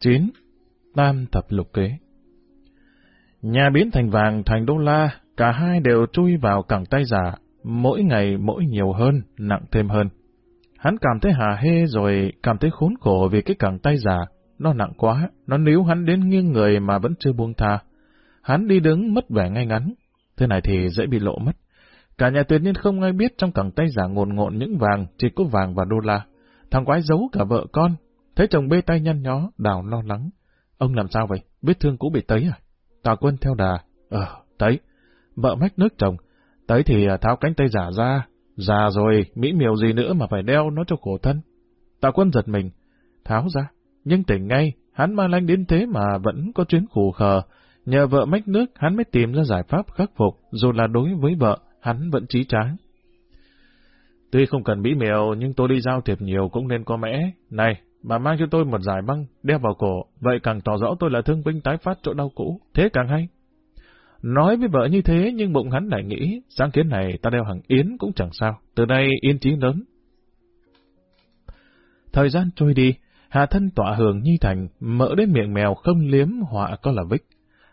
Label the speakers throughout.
Speaker 1: 9. Tam thập lục kế Nhà biến thành vàng thành đô la, cả hai đều chui vào cẳng tay giả, mỗi ngày mỗi nhiều hơn, nặng thêm hơn. Hắn cảm thấy hà hê rồi cảm thấy khốn khổ vì cái cẳng tay giả, nó nặng quá, nó níu hắn đến nghiêng người mà vẫn chưa buông tha. Hắn đi đứng mất vẻ ngay ngắn, thế này thì dễ bị lộ mất. Cả nhà tuyệt nhiên không ai biết trong cẳng tay giả ngồn ngộn những vàng, chỉ có vàng và đô la. Thằng quái giấu cả vợ con, thấy chồng bê tay nhăn nhó, đào lo lắng. Ông làm sao vậy? Vết thương cũ bị tấy à? Tào quân theo đà. Ờ, tấy. Vợ mách nước chồng. Tấy thì à, tháo cánh tay giả ra. Già rồi, mỹ miều gì nữa mà phải đeo nó cho khổ thân. Tào quân giật mình. Tháo ra. Nhưng tỉnh ngay, hắn ma lanh đến thế mà vẫn có chuyến khủ khờ. Nhờ vợ mách nước, hắn mới tìm ra giải pháp khắc phục, dù là đối với vợ, hắn vẫn trí tráng. Tuy không cần mỹ miều, nhưng tôi đi giao thiệp nhiều cũng nên có mẽ. Này, bà mang cho tôi một giải băng, đeo vào cổ, vậy càng tỏ rõ tôi là thương binh tái phát chỗ đau cũ, thế càng hay. Nói với vợ như thế, nhưng bụng hắn lại nghĩ, sáng kiến này ta đeo hàng yến cũng chẳng sao, từ nay yên chí lớn. Thời gian trôi đi, Hà thân tỏa hưởng nhi thành, mỡ đến miệng mèo không liếm họa có là vích.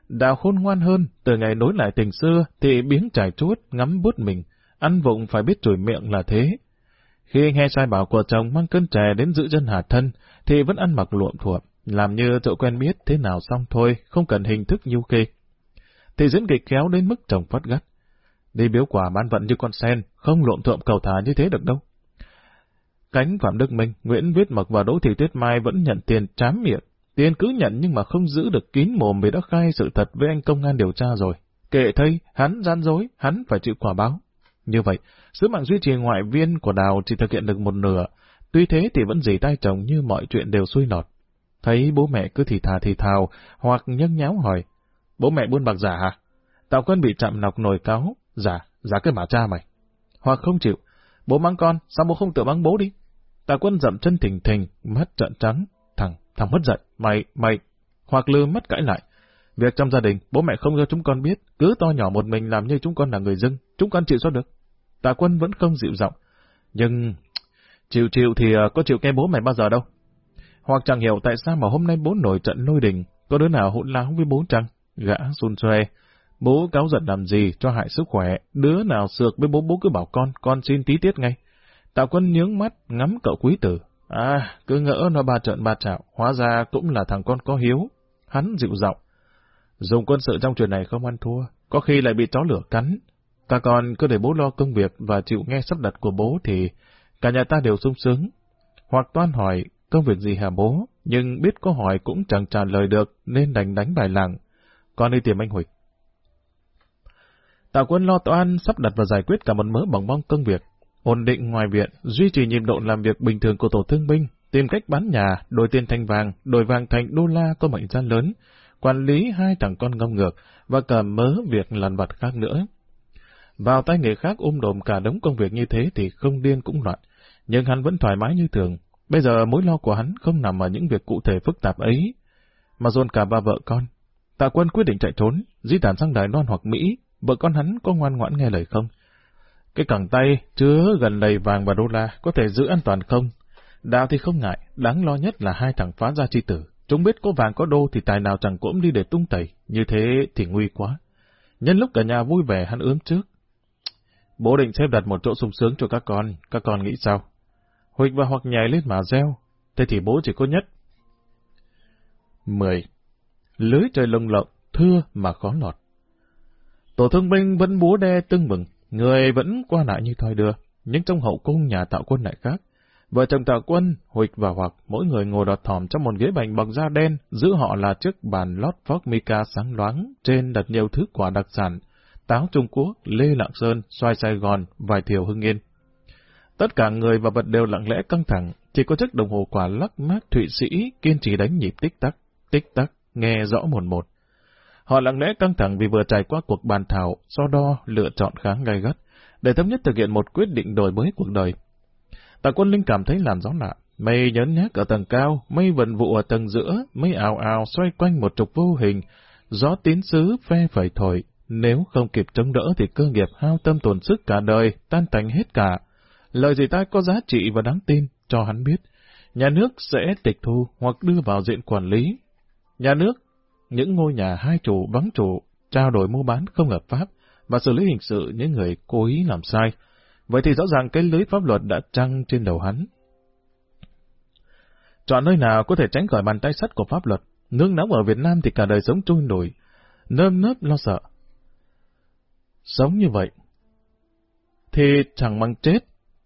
Speaker 1: Đào khôn ngoan hơn, từ ngày nối lại tình xưa thì biến trải chuốt, ngắm bút mình, ăn vụng phải biết chửi miệng là thế. Khi nghe sai bảo của chồng mang cân trẻ đến giữ chân Hà thân, thì vẫn ăn mặc luộm thuộm, làm như chỗ quen biết thế nào xong thôi, không cần hình thức nhu kê. Thì diễn kịch kéo đến mức chồng phát gắt. Đi biếu quả bán vận như con sen, không luộm thuộm cầu thả như thế được đâu. Cánh Phạm Đức Minh, Nguyễn Viết Mộc và Đỗ Thị Tuyết Mai vẫn nhận tiền trám miệng. Tiền cứ nhận nhưng mà không giữ được kín mồm vì đã khai sự thật với anh công an điều tra rồi. Kệ thây, hắn gian dối, hắn phải chịu quả báo. Như vậy, sứ mạng duy trì ngoại viên của Đào chỉ thực hiện được một nửa. Tuy thế thì vẫn dì tay chồng như mọi chuyện đều xuôi nọt. Thấy bố mẹ cứ thì thà thì thào, hoặc nhấc nháo hỏi. Bố mẹ buôn bạc giả hả? tạo Quân bị chạm nọc nồi cáo. Giả, giả cái mà cha mày. Hoặc không chịu. Bố mắng con, sao bố không tự mắng bố đi? Tà quân dậm chân thình thình, mắt trợn trắng. Thằng, thằng mất giận, mày, mày. Hoặc lư mất cãi lại. Việc trong gia đình, bố mẹ không cho chúng con biết, cứ to nhỏ một mình làm như chúng con là người dưng, chúng con chịu sao được. Tạ quân vẫn không dịu giọng. Nhưng, chịu chịu thì ờ, có chịu nghe bố mày bao giờ đâu. Hoặc chẳng hiểu tại sao mà hôm nay bố nổi trận lôi đình, có đứa nào hỗn láo với bố chăng? Gã xun xoe. Bố cáo giận làm gì cho hại sức khỏe, đứa nào sược với bố bố cứ bảo con, con xin tí tiết ngay. Tạ quân nhướng mắt, ngắm cậu quý tử. À, cứ ngỡ nó ba trận ba trạo, hóa ra cũng là thằng con có hiếu. Hắn dịu giọng. Dùng quân sự trong chuyện này không ăn thua, có khi lại bị chó lửa cắn ta con cứ để bố lo công việc và chịu nghe sắp đặt của bố thì cả nhà ta đều sung sướng. Hoặc toan hỏi công việc gì hả bố, nhưng biết có hỏi cũng chẳng trả lời được nên đành đánh bài làng. Con đi tìm anh Huỳnh. Tạ quân lo toan sắp đặt và giải quyết cả một mớ bỏng bong công việc, ổn định ngoài viện, duy trì nhịp độ làm việc bình thường của tổ thương binh, tìm cách bán nhà, đổi tiền thành vàng, đổi vàng thành đô la có mệnh gian lớn, quản lý hai thằng con ngông ngược và cả mớ việc lằn vặt khác nữa. Vào tay người khác ôm đồm cả đống công việc như thế thì không điên cũng loạn, nhưng hắn vẫn thoải mái như thường. Bây giờ mối lo của hắn không nằm ở những việc cụ thể phức tạp ấy, mà dồn cả ba vợ con. Tạ quân quyết định chạy trốn, di tản sang Đài Loan hoặc Mỹ, vợ con hắn có ngoan ngoãn nghe lời không? Cái cẳng tay chứa gần đầy vàng và đô la có thể giữ an toàn không? Đào thì không ngại, đáng lo nhất là hai thằng phá gia chi tử. Chúng biết có vàng có đô thì tài nào chẳng cũng đi để tung tẩy, như thế thì nguy quá. Nhân lúc cả nhà vui vẻ hắn ướm trước. Bố định xếp đặt một chỗ sung sướng cho các con, các con nghĩ sao? Huỳnh và hoặc nhảy lên mà reo, thế thì bố chỉ có nhất. 10. Lưới trời lồng lộng, thưa mà khó lọt. Tổ thương binh vẫn búa đe tưng mừng, Người vẫn qua lại như thoi đưa, nhưng trong hậu cung nhà tạo quân lại khác. Vợ chồng tạo quân, Huỳnh và Hoặc, mỗi người ngồi đọt thỏm trong một ghế bành bằng da đen, giữ họ là chiếc bàn lót phóc mica sáng loáng, trên đặt nhiều thứ quả đặc sản, táo Trung Quốc, lê Lạng Sơn, xoài Sài Gòn, vài thiều Hưng Yên. Tất cả người và vật đều lặng lẽ căng thẳng, chỉ có chiếc đồng hồ quả lắc mát Thụy Sĩ kiên trì đánh nhịp tích tắc, tích tắc, nghe rõ một một. Họ lặng lẽ căng thẳng vì vừa trải qua cuộc bàn thảo, so đo, lựa chọn khá gay gắt, để thống nhất thực hiện một quyết định đổi mới cuộc đời. Tạ quân linh cảm thấy làn gió lạ, mây nhấn nhác ở tầng cao, mây vận vụ ở tầng giữa, mây ào ào xoay quanh một trục vô hình, gió tín xứ phe phẩy thổi, nếu không kịp chống đỡ thì cơ nghiệp hao tâm tổn sức cả đời, tan tành hết cả. Lời gì ta có giá trị và đáng tin, cho hắn biết. nhà nước sẽ tịch thu hoặc đưa vào diện quản lý. Nhà nước, những ngôi nhà hai chủ vắng chủ, trao đổi mua bán không hợp pháp và xử lý hình sự những người cố ý làm sai. Vậy thì rõ ràng cái lưới pháp luật đã trăng trên đầu hắn. Chọn nơi nào có thể tránh khỏi bàn tay sắt của pháp luật. Nương nóng ở Việt Nam thì cả đời sống trôi nổi, nơm nớp lo sợ. Sống như vậy, thì chẳng bằng chết.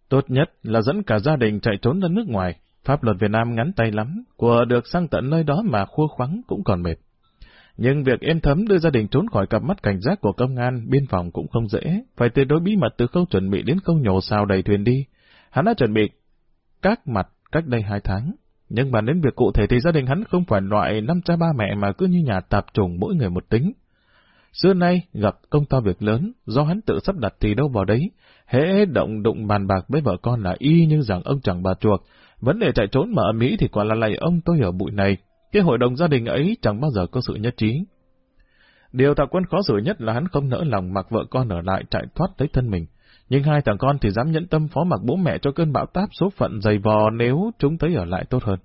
Speaker 1: Tốt nhất là dẫn cả gia đình chạy trốn ra nước ngoài. Pháp luật Việt Nam ngắn tay lắm, của được sang tận nơi đó mà khua khoắng cũng còn mệt. Nhưng việc êm thấm đưa gia đình trốn khỏi cặp mắt cảnh giác của công an, biên phòng cũng không dễ, phải tuyệt đối bí mật từ khâu chuẩn bị đến khâu nhổ xào đầy thuyền đi. Hắn đã chuẩn bị các mặt cách đây hai tháng, nhưng mà đến việc cụ thể thì gia đình hắn không phải loại năm cha ba mẹ mà cứ như nhà tạp trùng mỗi người một tính. Xưa nay gặp công to việc lớn, do hắn tự sắp đặt thì đâu vào đấy, hễ động đụng bàn bạc với vợ con là y như rằng ông chẳng bà chuộc, vấn đề chạy trốn mà ở Mỹ thì quả là lầy ông tôi ở bụi này, cái hội đồng gia đình ấy chẳng bao giờ có sự nhất trí. Điều tạo quân khó xử nhất là hắn không nỡ lòng mặc vợ con ở lại chạy thoát tới thân mình. Nhưng hai thằng con thì dám nhẫn tâm phó mặc bố mẹ cho cơn bão táp số phận dày vò nếu chúng thấy ở lại tốt hơn.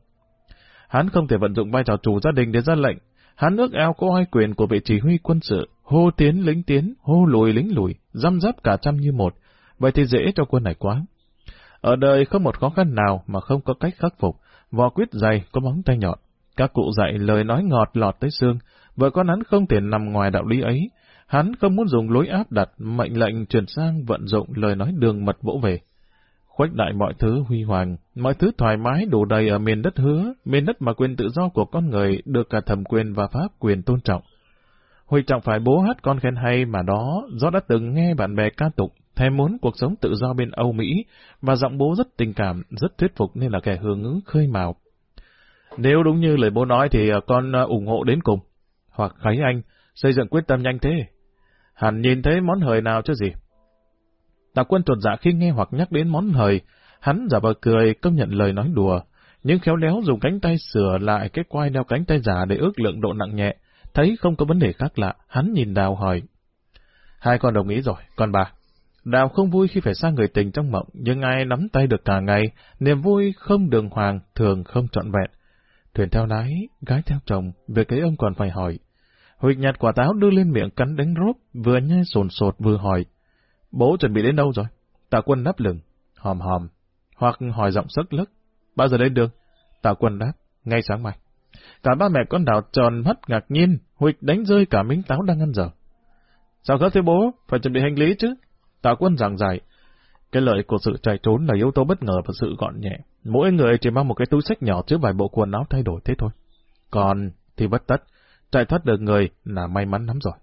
Speaker 1: Hắn không thể vận dụng vai trò chủ gia đình để ra lệnh. Hắn ước ao có oai quyền của vị chỉ huy quân sự, hô tiến lính tiến, hô lùi lính lùi, răm rắp cả trăm như một. Vậy thì dễ cho quân này quá. Ở đời không một khó khăn nào mà không có cách khắc phục, vò quyết dày có móng tay nhọn. Các cụ dạy lời nói ngọt lọt tới xương, vợ con hắn không thể nằm ngoài đạo lý ấy. Hắn không muốn dùng lối áp đặt, mệnh lệnh chuyển sang vận dụng lời nói đường mật vỗ về. Khuếch đại mọi thứ huy hoàng, mọi thứ thoải mái đủ đầy ở miền đất hứa, miền đất mà quyền tự do của con người được cả thẩm quyền và pháp quyền tôn trọng. Huy trọng phải bố hát con khen hay mà đó, do đã từng nghe bạn bè ca tụng, thèm muốn cuộc sống tự do bên Âu Mỹ, và giọng bố rất tình cảm, rất thuyết phục nên là kẻ hưởng ứng khơi mào. Nếu đúng như lời bố nói thì à, con à, ủng hộ đến cùng. Hoặc Khánh anh, xây dựng quyết tâm nhanh thế. Hẳn nhìn thấy món hời nào chứ gì. Tạ quân tuột dạ khi nghe hoặc nhắc đến món hời, hắn giả vờ cười công nhận lời nói đùa, nhưng khéo léo dùng cánh tay sửa lại cái quai đeo cánh tay giả để ước lượng độ nặng nhẹ. Thấy không có vấn đề khác lạ, hắn nhìn Đào hỏi. Hai con đồng ý rồi, con bà? Đào không vui khi phải xa người tình trong mộng, nhưng ai nắm tay được cả ngày, niềm vui không đường hoàng, thường không trọn vẹn. Thuyền theo lái, gái theo chồng, việc cái ông còn phải hỏi. Huỵch nhặt quả táo đưa lên miệng cắn đánh rốt, vừa nhai sồn sột vừa hỏi. Bố chuẩn bị đến đâu rồi? Tạ quân đáp lừng, hòm hòm, hoặc hỏi giọng sức lức. Bao giờ đến đường? Tạ quân đáp, ngay sáng mai. Cả ba mẹ con đào tròn mắt ngạc nhiên, Huỵch đánh rơi cả miếng táo đang ăn dở. Sao gấp thế bố? Phải chuẩn bị hành lý chứ? Tạ quân giảng giải, cái lợi của sự chạy trốn là yếu tố bất ngờ và sự gọn nhẹ. Mỗi người chỉ mang một cái túi sách nhỏ chứa vài bộ quần áo thay đổi thế thôi. Còn thì bất tất, chạy thoát được người là may mắn lắm rồi.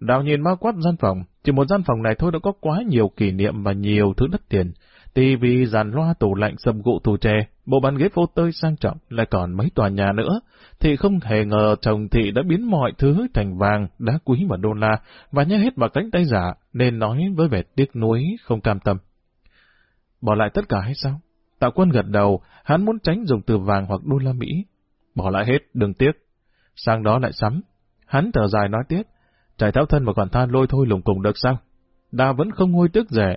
Speaker 1: Đào nhìn bao quát gian phòng, chỉ một gian phòng này thôi đã có quá nhiều kỷ niệm và nhiều thứ đất tiền tivi, dàn loa, tủ lạnh, sầm gụ tủ tre, bộ bàn ghế phô tơi sang trọng, lại còn mấy tòa nhà nữa, thì không hề ngờ chồng thị đã biến mọi thứ thành vàng, đá quý và đô la, và nhét hết vào cánh tay giả, nên nói với vẻ tiếc nuối, không cam tâm. Bỏ lại tất cả hay sao? Tạo quân gật đầu, hắn muốn tránh dùng từ vàng hoặc đô la Mỹ. Bỏ lại hết, đừng tiếc. Sang đó lại sắm. Hắn thở dài nói tiếp. Trải tháo thân và còn than lôi thôi lùng cùng được sao? Đà vẫn không ngôi tức rẻ.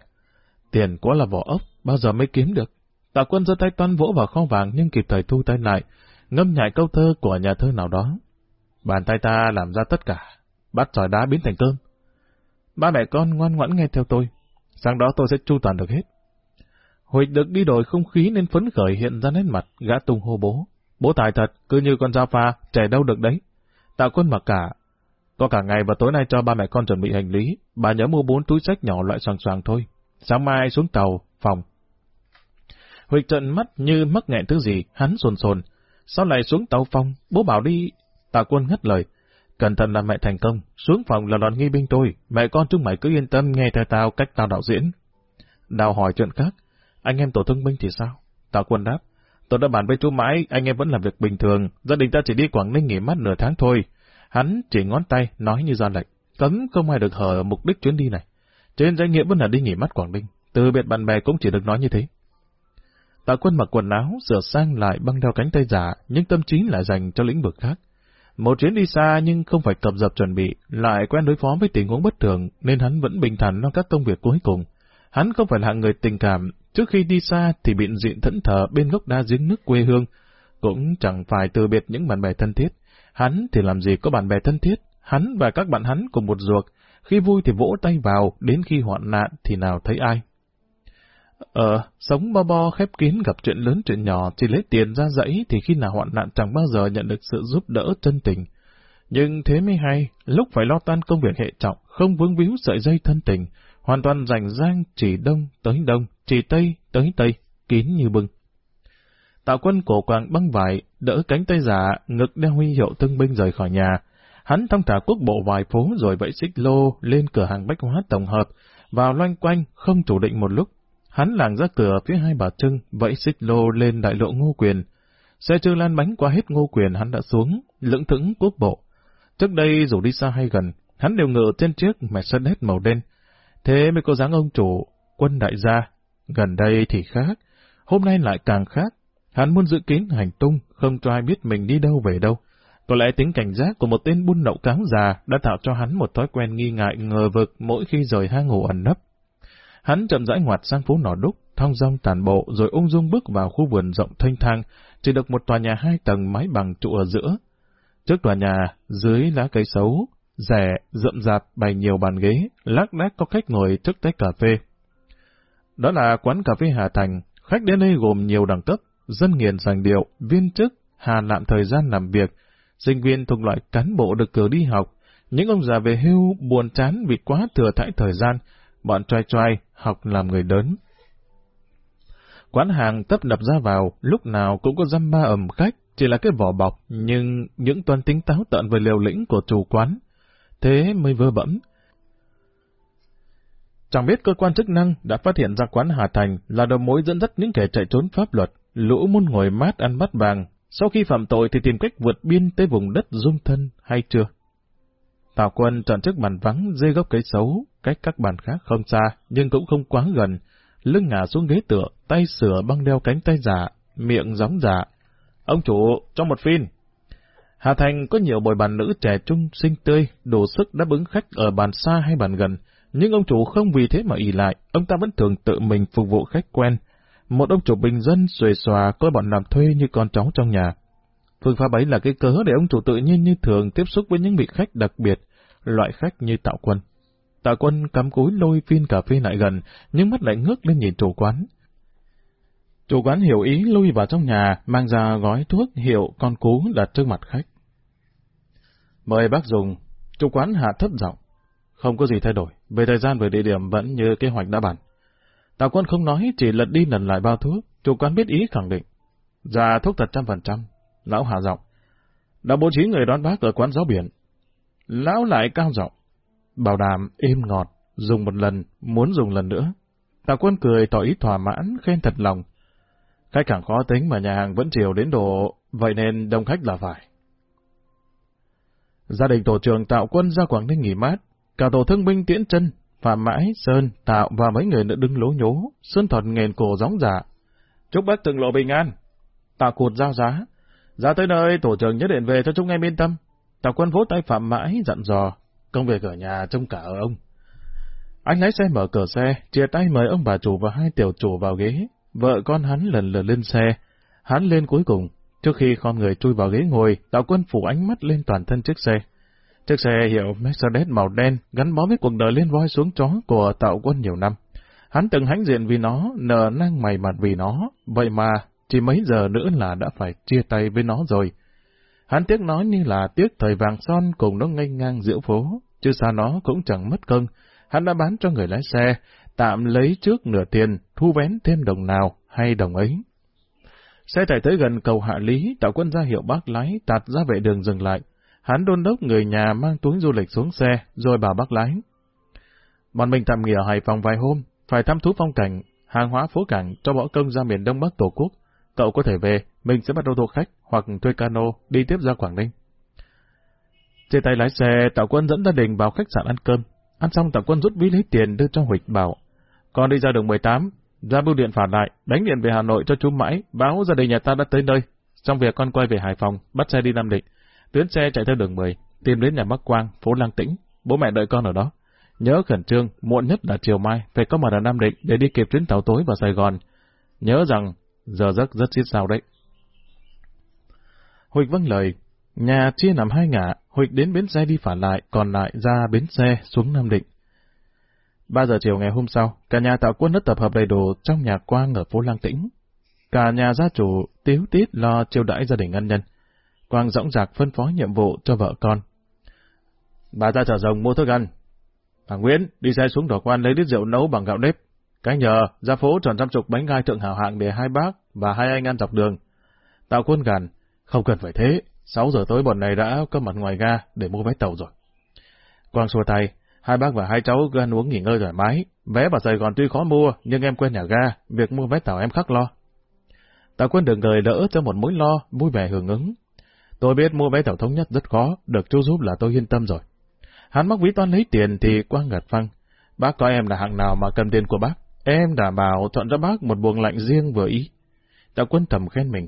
Speaker 1: Tiền quá là vỏ ốc, bao giờ mới kiếm được. Tạ quân giơ tay toan vỗ vào kho vàng nhưng kịp thời thu tay lại, ngâm nhại câu thơ của nhà thơ nào đó. Bàn tay ta làm ra tất cả, bắt sỏi đá biến thành cơm. Ba mẹ con ngoan ngoãn nghe theo tôi, sáng đó tôi sẽ chu toàn được hết. Huỳnh được đi đổi không khí nên phấn khởi hiện ra nét mặt, gã tung hô bố. Bố tài thật, cứ như con dao pha, trẻ đâu được đấy. Tạ quân mặc cả. Có cả ngày và tối nay cho ba mẹ con chuẩn bị hành lý, bà nhớ mua bốn túi sách nhỏ loại xoàng xoàng thôi. Sáng mai xuống tàu, phòng. Huy trận mắt như mắc nghẹn thứ gì, hắn sồn sồn. Sao lại xuống tàu phòng, bố bảo đi. Tạ quân ngắt lời. Cẩn thận là mẹ thành công, xuống phòng là đòn nghi binh tôi, mẹ con chúng mày cứ yên tâm nghe theo tao cách tao đạo diễn. Đào hỏi chuyện khác, anh em tổ thương binh thì sao? Tạ quân đáp. Tôi đã bàn với chú mãi, anh em vẫn làm việc bình thường, gia đình ta chỉ đi Quảng Ninh nghỉ mát nửa tháng thôi. Hắn chỉ ngón tay, nói như ra lệnh, cấm không ai được hở mục đích chuyến đi này. Trên danh nghĩa vẫn là đi nghỉ mát Quảng Ninh, từ biệt bạn bè cũng chỉ được nói như thế. Tạ quân mặc quần áo, sửa sang lại băng đeo cánh tay giả, nhưng tâm trí lại dành cho lĩnh vực khác. Một chuyến đi xa nhưng không phải tập dập chuẩn bị, lại quen đối phó với tình huống bất thường, nên hắn vẫn bình thản lo các công việc cuối cùng. Hắn không phải là người tình cảm, trước khi đi xa thì bị diện thẫn thờ bên gốc đa giếng nước quê hương, cũng chẳng phải từ biệt những bạn bè thân thiết. Hắn thì làm gì có bạn bè thân thiết, hắn và các bạn hắn cùng một ruột, khi vui thì vỗ tay vào, đến khi hoạn nạn thì nào thấy ai. Ờ, sống bo bo khép kín gặp chuyện lớn chuyện nhỏ chỉ lấy tiền ra dãy thì khi nào hoạn nạn chẳng bao giờ nhận được sự giúp đỡ chân tình. Nhưng thế mới hay, lúc phải lo tan công việc hệ trọng, không vướng víu sợi dây thân tình, hoàn toàn rảnh rang chỉ đông tới đông, chỉ tây tới tây, kín như bưng. Tạo quân cổ quàng băng vải, đỡ cánh tay giả, ngực đeo huy hiệu thương binh rời khỏi nhà. Hắn thong thả quốc bộ vài phố rồi vẫy xích lô lên cửa hàng bách hóa tổng hợp, vào loanh quanh, không chủ định một lúc. Hắn làng ra cửa phía hai bà trưng, vẫy xích lô lên đại lộ ngô quyền. Xe chưa lan bánh qua hết ngô quyền hắn đã xuống, lững thững quốc bộ. Trước đây dù đi xa hay gần, hắn đều ngựa trên chiếc Mercedes màu đen. Thế mới có dáng ông chủ, quân đại gia. Gần đây thì khác, hôm nay lại càng khác. Hắn muốn giữ kín hành tung, không cho ai biết mình đi đâu về đâu. Có lẽ tính cảnh giác của một tên buôn lậu cáo già đã tạo cho hắn một thói quen nghi ngại ngờ vực mỗi khi rời hang ngủ ẩn nấp. Hắn chậm rãi ngoặt sang phố nỏ đúc, thong dong tàn bộ rồi ung dung bước vào khu vườn rộng thanh thang, chỉ được một tòa nhà hai tầng mái bằng trụ ở giữa. Trước tòa nhà, dưới lá cây xấu, rẻ, rậm rạp bày nhiều bàn ghế, lác đác có khách ngồi trước tách cà phê. Đó là quán cà phê Hà Thành, khách đến đây gồm nhiều đẳng cấp, dân nghiền sành điệu, viên chức, hà lạm thời gian làm việc, sinh viên thuộc loại cán bộ được cử đi học, những ông già về hưu buồn chán vì quá thừa thãi thời gian, bọn trai trai học làm người lớn. Quán hàng tấp nập ra vào, lúc nào cũng có dăm ba ẩm khách, chỉ là cái vỏ bọc, nhưng những toàn tính táo tợn về liều lĩnh của chủ quán, thế mới vơ bẫm. Chẳng biết cơ quan chức năng đã phát hiện ra quán Hà Thành là đầu mối dẫn dắt những kẻ chạy trốn pháp luật, lũ muốn ngồi mát ăn bắt vàng, sau khi phạm tội thì tìm cách vượt biên tới vùng đất dung thân hay chưa? Tào quân chọn chiếc bàn vắng dây gốc cây xấu, cách các bàn khác không xa, nhưng cũng không quá gần. Lưng ngả xuống ghế tựa, tay sửa băng đeo cánh tay giả, miệng gióng giả. Ông chủ, cho một phin. Hà Thành có nhiều bồi bàn nữ trẻ trung, xinh tươi, đủ sức đáp ứng khách ở bàn xa hay bàn gần, nhưng ông chủ không vì thế mà ỉ lại, ông ta vẫn thường tự mình phục vụ khách quen. Một ông chủ bình dân xuề xòa coi bọn làm thuê như con cháu trong nhà. Phương pháp ấy là cái cớ để ông chủ tự nhiên như thường tiếp xúc với những vị khách đặc biệt, loại khách như Tạo Quân. Tạo Quân cắm cúi lôi viên cà phê lại gần, nhưng mắt lại ngước lên nhìn chủ quán. Chủ quán hiểu ý lui vào trong nhà, mang ra gói thuốc hiệu con cú đặt trước mặt khách. Mời bác dùng, chủ quán hạ thấp giọng. Không có gì thay đổi, về thời gian về địa điểm vẫn như kế hoạch đã bàn. Tào quân không nói, chỉ lật đi lần lại bao thuốc, chủ quán biết ý khẳng định. Dạ thuốc thật trăm phần trăm, lão hạ giọng. Đã bố trí người đón bác ở quán gió biển. Lão lại cao giọng, bảo đảm êm ngọt, dùng một lần, muốn dùng lần nữa. Tào quân cười tỏ ý thỏa mãn, khen thật lòng. Khách càng khó tính mà nhà hàng vẫn chiều đến độ, vậy nên đông khách là phải. Gia đình tổ trưởng tạo quân ra Quảng Ninh nghỉ mát, cả tổ thương binh tiễn chân, Phạm Mãi, Sơn, Tạo và mấy người nữa đứng lố nhố, Sơn Thuật nghền cổ gióng giả. Chúc bác từng lộ bình an. Tạo cụt giao giá. Ra tới nơi, tổ trưởng nhất định về cho chúng em yên tâm. Tạo quân vỗ tay Phạm Mãi dặn dò, công việc ở nhà trông cả ở ông. Anh lái xe mở cửa xe, chia tay mời ông bà chủ và hai tiểu chủ vào ghế. Vợ con hắn lần lượt lên xe. Hắn lên cuối cùng. Trước khi con người chui vào ghế ngồi, Tạo quân phủ ánh mắt lên toàn thân chiếc xe. Chiếc xe hiệu Mercedes màu đen gắn bó với cuộc đời liên voi xuống chó của tạo quân nhiều năm. Hắn từng hãnh diện vì nó, nở năng mày mặt vì nó, vậy mà chỉ mấy giờ nữa là đã phải chia tay với nó rồi. Hắn tiếc nói như là tiếc thời vàng son cùng nó ngây ngang giữa phố, chứ xa nó cũng chẳng mất công. Hắn đã bán cho người lái xe, tạm lấy trước nửa tiền, thu vén thêm đồng nào hay đồng ấy. Xe chạy tới gần cầu Hạ Lý, tạo quân ra hiệu bác lái, tạt ra vệ đường dừng lại. Hắn đôn đốc người nhà mang túi du lịch xuống xe, rồi bảo bác lái. Bọn mình tạm nghỉ ở Hải Phòng vài hôm, phải thăm thú phong cảnh, hàng hóa phố cảnh cho bỏ công ra miền Đông Bắc Tổ quốc. Cậu có thể về, mình sẽ bắt ô tô khách hoặc thuê cano đi tiếp ra Quảng Ninh. Trên tay lái xe, Tạo Quân dẫn gia đình vào khách sạn ăn cơm. Ăn xong Tạo Quân rút ví lấy tiền đưa cho Huỳnh bảo. Con đi ra đường 18, ra bưu điện phản lại, đánh điện về Hà Nội cho chú Mãi, báo gia đình nhà ta đã tới nơi. Trong việc con quay về Hải Phòng, bắt xe đi Nam Định. Tuyến xe chạy theo đường 10, tìm đến nhà Bắc Quang, phố Lang Tĩnh, bố mẹ đợi con ở đó. Nhớ khẩn trương, muộn nhất là chiều mai, phải có mặt ở Nam Định để đi kịp chuyến tàu tối vào Sài Gòn. Nhớ rằng, giờ giấc rất xít sao đấy. Huỳnh vâng lời, nhà chia làm hai ngã Huỳnh đến bến xe đi phản lại, còn lại ra bến xe xuống Nam Định. 3 giờ chiều ngày hôm sau, cả nhà tạo quân đã tập hợp đầy đủ trong nhà quang ở phố Lang Tĩnh. Cả nhà gia chủ tiếu tít lo chiêu đãi gia đình ân nhân. Quang rõng rạc phân phó nhiệm vụ cho vợ con. Bà ra chợ rồng mua thức ăn. Bà Nguyễn đi xe xuống đỏ quan lấy lít rượu nấu bằng gạo nếp. Cái nhờ ra phố tròn trăm chục bánh gai thượng hảo hạng để hai bác và hai anh ăn dọc đường. Tạo quân gàn, không cần phải thế, 6 giờ tối bọn này đã có mặt ngoài ga để mua vé tàu rồi. Quang xua tay, hai bác và hai cháu cứ ăn uống nghỉ ngơi thoải mái. Vé vào Sài Gòn tuy khó mua, nhưng em quen nhà ga, việc mua vé tàu em khắc lo. Tạ Quân đừng gời đỡ cho một mối lo, vui vẻ hưởng ứng. Tôi biết mua vé tàu thống nhất rất khó, được chú giúp là tôi yên tâm rồi. Hắn móc ví toán lấy tiền thì Quang gật phăng. Bác có em là hạng nào mà cầm tiền của bác? Em đảm bảo thuận cho bác một buồng lạnh riêng vừa ý. Tạo Quân thầm khen mình.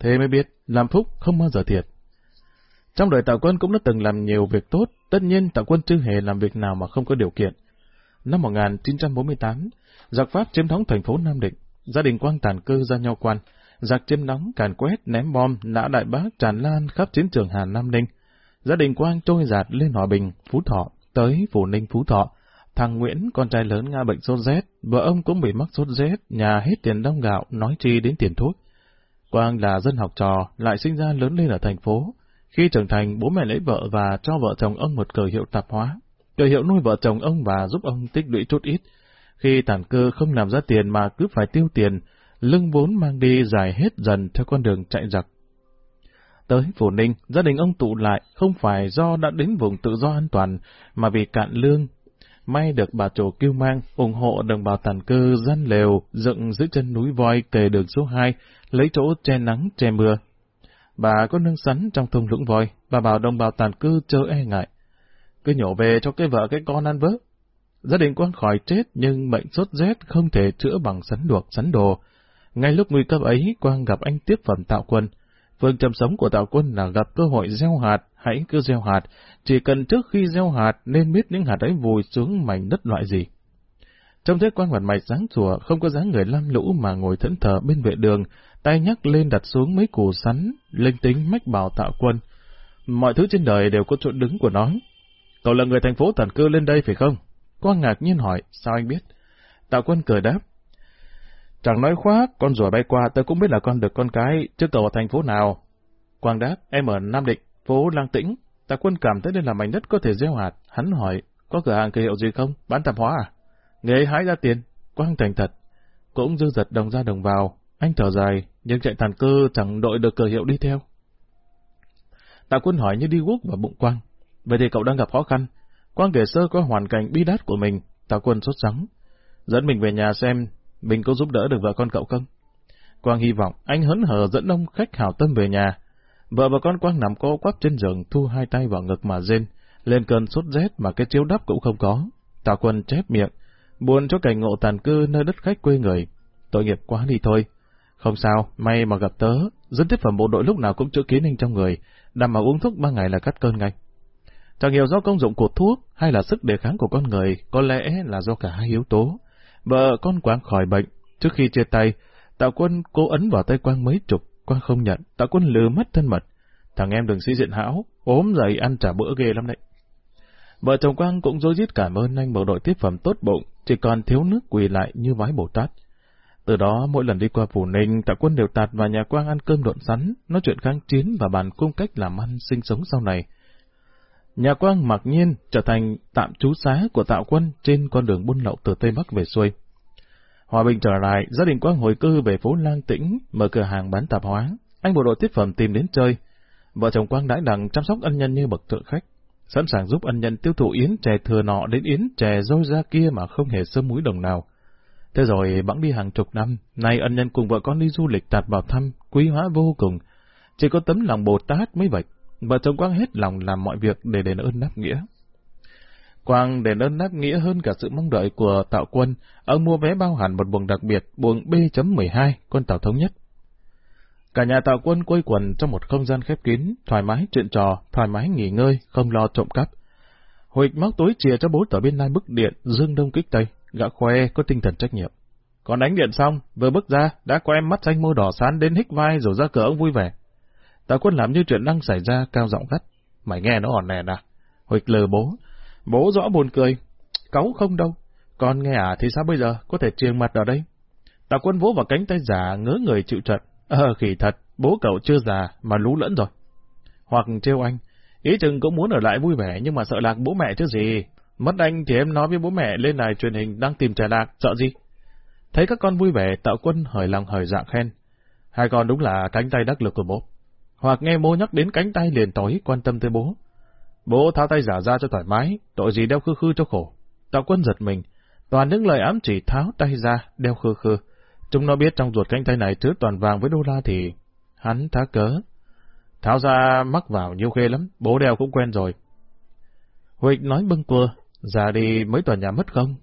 Speaker 1: Thế mới biết, làm phúc không bao giờ thiệt. Trong đời Tạo Quân cũng đã từng làm nhiều việc tốt, tất nhiên Tạo Quân chưa hề làm việc nào mà không có điều kiện. Năm 1948, giặc Pháp chiếm đóng thành phố Nam Định, gia đình Quang tàn cư ra nhau quan, giặc chiếm đóng, càn quét, ném bom, nã đại bác tràn lan khắp chiến trường Hà Nam Ninh. Gia đình Quang trôi giạt lên Hòa Bình, Phú Thọ, tới Phủ Ninh Phú Thọ. Thằng Nguyễn, con trai lớn nga bệnh sốt rét, vợ ông cũng bị mắc sốt rét, nhà hết tiền đông gạo, nói chi đến tiền thuốc. Quang là dân học trò, lại sinh ra lớn lên ở thành phố. Khi trưởng thành, bố mẹ lấy vợ và cho vợ chồng ông một cờ hiệu tạp hóa. Cờ hiệu nuôi vợ chồng ông và giúp ông tích lũy chút ít. Khi tàn cơ không làm ra tiền mà cứ phải tiêu tiền, lưng vốn mang đi dài hết dần theo con đường chạy giặc. Tới Phủ Ninh, gia đình ông tụ lại không phải do đã đến vùng tự do an toàn, mà vì cạn lương. May được bà chủ kêu mang, ủng hộ đồng bào tàn cư gian lều, dựng dưới chân núi voi kề đường số 2, lấy chỗ che nắng che mưa. Bà có nâng sắn trong thùng lũng voi, bà bảo đồng bào tàn cư chớ e ngại. Cứ nhổ về cho cái vợ cái con ăn vớt. Gia đình quang khỏi chết nhưng bệnh sốt rét không thể chữa bằng sắn đuộc sắn đồ. Ngay lúc nguy cấp ấy, Quang gặp anh tiếp phẩm tạo quân. Phương châm sống của tạo quân là gặp cơ hội gieo hạt, hãy cứ gieo hạt. Chỉ cần trước khi gieo hạt nên biết những hạt ấy vùi xuống mảnh đất loại gì. Trong thế Quang mặt mày sáng sủa, không có dáng người lam lũ mà ngồi thẫn thờ bên vệ đường, tay nhắc lên đặt xuống mấy củ sắn, linh tính mách bảo tạo quân. Mọi thứ trên đời đều có chỗ đứng của nó. Cậu là người thành phố tản cư lên đây phải không? Quang ngạc nhiên hỏi, sao anh biết? Tạo quân cười đáp, Chẳng nói khoác, con rùa bay qua tôi cũng biết là con được con cái, chứ cậu ở thành phố nào. Quang đáp, em ở Nam Định, phố Lang Tĩnh. Tạ quân cảm thấy đây là mảnh đất có thể gieo hạt. Hắn hỏi, có cửa hàng kỳ hiệu gì không? Bán tạp hóa à? Nghề hái ra tiền. Quang thành thật. Cũng dư giật đồng ra đồng vào. Anh thở dài, nhưng chạy tàn cơ chẳng đội được cửa hiệu đi theo. Tạ quân hỏi như đi guốc vào bụng Quang. Vậy thì cậu đang gặp khó khăn. Quang kể sơ có hoàn cảnh bi đát của mình. Tạ quân sốt sắng. Dẫn mình về nhà xem mình có giúp đỡ được vợ con cậu không? Quang hy vọng anh hớn hở dẫn ông khách hảo tâm về nhà. Vợ và con Quang nằm co quắp trên giường thu hai tay vào ngực mà rên, lên cơn sốt rét mà cái chiếu đắp cũng không có. Tào quân chép miệng, buồn cho cảnh ngộ tàn cư nơi đất khách quê người. Tội nghiệp quá đi thôi. Không sao, may mà gặp tớ, dân tiếp phẩm bộ đội lúc nào cũng chữa kiến anh trong người, đảm bảo uống thuốc ba ngày là cắt cơn ngay. Chẳng hiểu do công dụng của thuốc hay là sức đề kháng của con người, có lẽ là do cả hai yếu tố. Vợ con Quang khỏi bệnh, trước khi chia tay, Tạo Quân cố ấn vào tay Quang mấy chục, Quang không nhận, Tạo Quân lừa mất thân mật. Thằng em đừng sĩ diện hão, ốm dậy ăn trả bữa ghê lắm đấy. Vợ chồng Quang cũng dối rít cảm ơn anh bộ đội tiếp phẩm tốt bụng, chỉ còn thiếu nước quỳ lại như vái Bồ Tát. Từ đó, mỗi lần đi qua Phủ Ninh, Tạ Quân đều tạt vào nhà Quang ăn cơm độn sắn, nói chuyện kháng chiến và bàn cung cách làm ăn sinh sống sau này. Nhà Quang mặc nhiên trở thành tạm trú xá của Tạo Quân trên con đường buôn lậu từ Tây Bắc về xuôi. Hòa bình trở lại, gia đình Quang hồi cư về phố Lang Tĩnh, mở cửa hàng bán tạp hóa. Anh bộ đội tiếp phẩm tìm đến chơi. Vợ chồng Quang đãi đằng chăm sóc ân nhân như bậc thượng khách, sẵn sàng giúp ân nhân tiêu thụ yến chè thừa nọ đến yến chè rôi ra kia mà không hề sơ mũi đồng nào. Thế rồi bẵng đi hàng chục năm, nay ân nhân cùng vợ con đi du lịch tạt vào thăm, quý hóa vô cùng. Chỉ có tấm lòng Bồ Tát mới vậy. Vợ chồng Quang hết lòng làm mọi việc để đền ơn đáp nghĩa. Quang đền ơn đáp nghĩa hơn cả sự mong đợi của tạo quân, ông mua vé bao hẳn một buồng đặc biệt, buồng B.12, con tàu thống nhất. Cả nhà tạo quân quây quần trong một không gian khép kín, thoải mái chuyện trò, thoải mái nghỉ ngơi, không lo trộm cắp. Huỵch móc túi chìa cho bố tờ bên lai bức điện, dương đông kích tây, gã khoe có tinh thần trách nhiệm. Còn đánh điện xong, vừa bước ra, đã có em mắt xanh môi đỏ sán đến hích vai rồi ra cửa ông vui vẻ. Tạ quân làm như chuyện đang xảy ra, cao giọng gắt. Mày nghe nó hòn nè à? Huỵch lờ bố. Bố rõ buồn cười. Cáu không đâu. Con nghe à thì sao bây giờ, có thể triềng mặt ở đây. Tạ quân vỗ vào cánh tay giả, ngớ người chịu trận. Ờ, khỉ thật, bố cậu chưa già mà lú lẫn rồi. Hoặc trêu anh, ý chừng cũng muốn ở lại vui vẻ nhưng mà sợ lạc bố mẹ chứ gì. Mất anh thì em nói với bố mẹ lên đài truyền hình đang tìm trà lạc, sợ gì? Thấy các con vui vẻ, tạo quân hời lòng hời dạng khen. Hai con đúng là cánh tay đắc lực của bố. Hoặc nghe bố nhắc đến cánh tay liền tỏ quan tâm tới bố. Bố tháo tay giả ra cho thoải mái, tội gì đeo khư khư cho khổ. Tạo quân giật mình, toàn những lời ám chỉ tháo tay ra, đeo khư khư. Chúng nó biết trong ruột cánh tay này chứa toàn vàng với đô la thì hắn thá cớ. Tháo ra mắc vào nhiều khê lắm, bố đeo cũng quen rồi. Huỳnh nói bâng quơ, ra đi mấy tòa nhà mất không?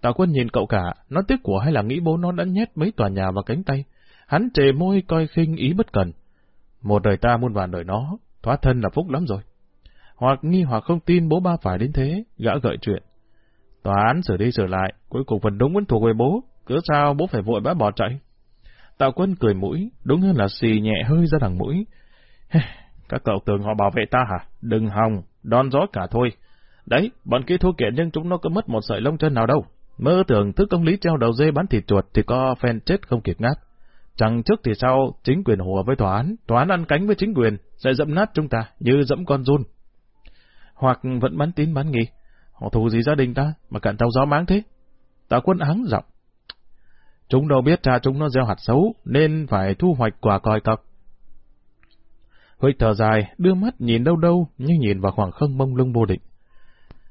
Speaker 1: Tào quân nhìn cậu cả, nó tiếc của hay là nghĩ bố nó đã nhét mấy tòa nhà vào cánh tay. Hắn trề môi coi khinh ý bất cần. Một đời ta muôn vàn đời nó, thoát thân là phúc lắm rồi. Hoặc nghi hoặc không tin bố ba phải đến thế, gã gợi chuyện. Tòa án sửa đi sửa lại, cuối cùng phần đúng vẫn thuộc về bố, cứ sao bố phải vội bã bỏ chạy. Tạo quân cười mũi, đúng hơn là xì nhẹ hơi ra đằng mũi. Các cậu tưởng họ bảo vệ ta hả? Đừng hòng, đón gió cả thôi. Đấy, bọn kia thua kiện nhưng chúng nó có mất một sợi lông chân nào đâu. Mơ tưởng thức công lý treo đầu dê bán thịt chuột thì có phen chết không kịp ngáp. Chẳng trước thì sau, chính quyền hùa với tòa án, tòa án ăn cánh với chính quyền, sẽ dẫm nát chúng ta như dẫm con run. Hoặc vẫn bán tín bán nghi, họ thù gì gia đình ta mà cạn tàu gió máng thế? Tạ quân áng giọng. Chúng đâu biết cha chúng nó gieo hạt xấu, nên phải thu hoạch quả còi cọc. huệ thở dài, đưa mắt nhìn đâu đâu, như nhìn vào khoảng không mông lung vô định.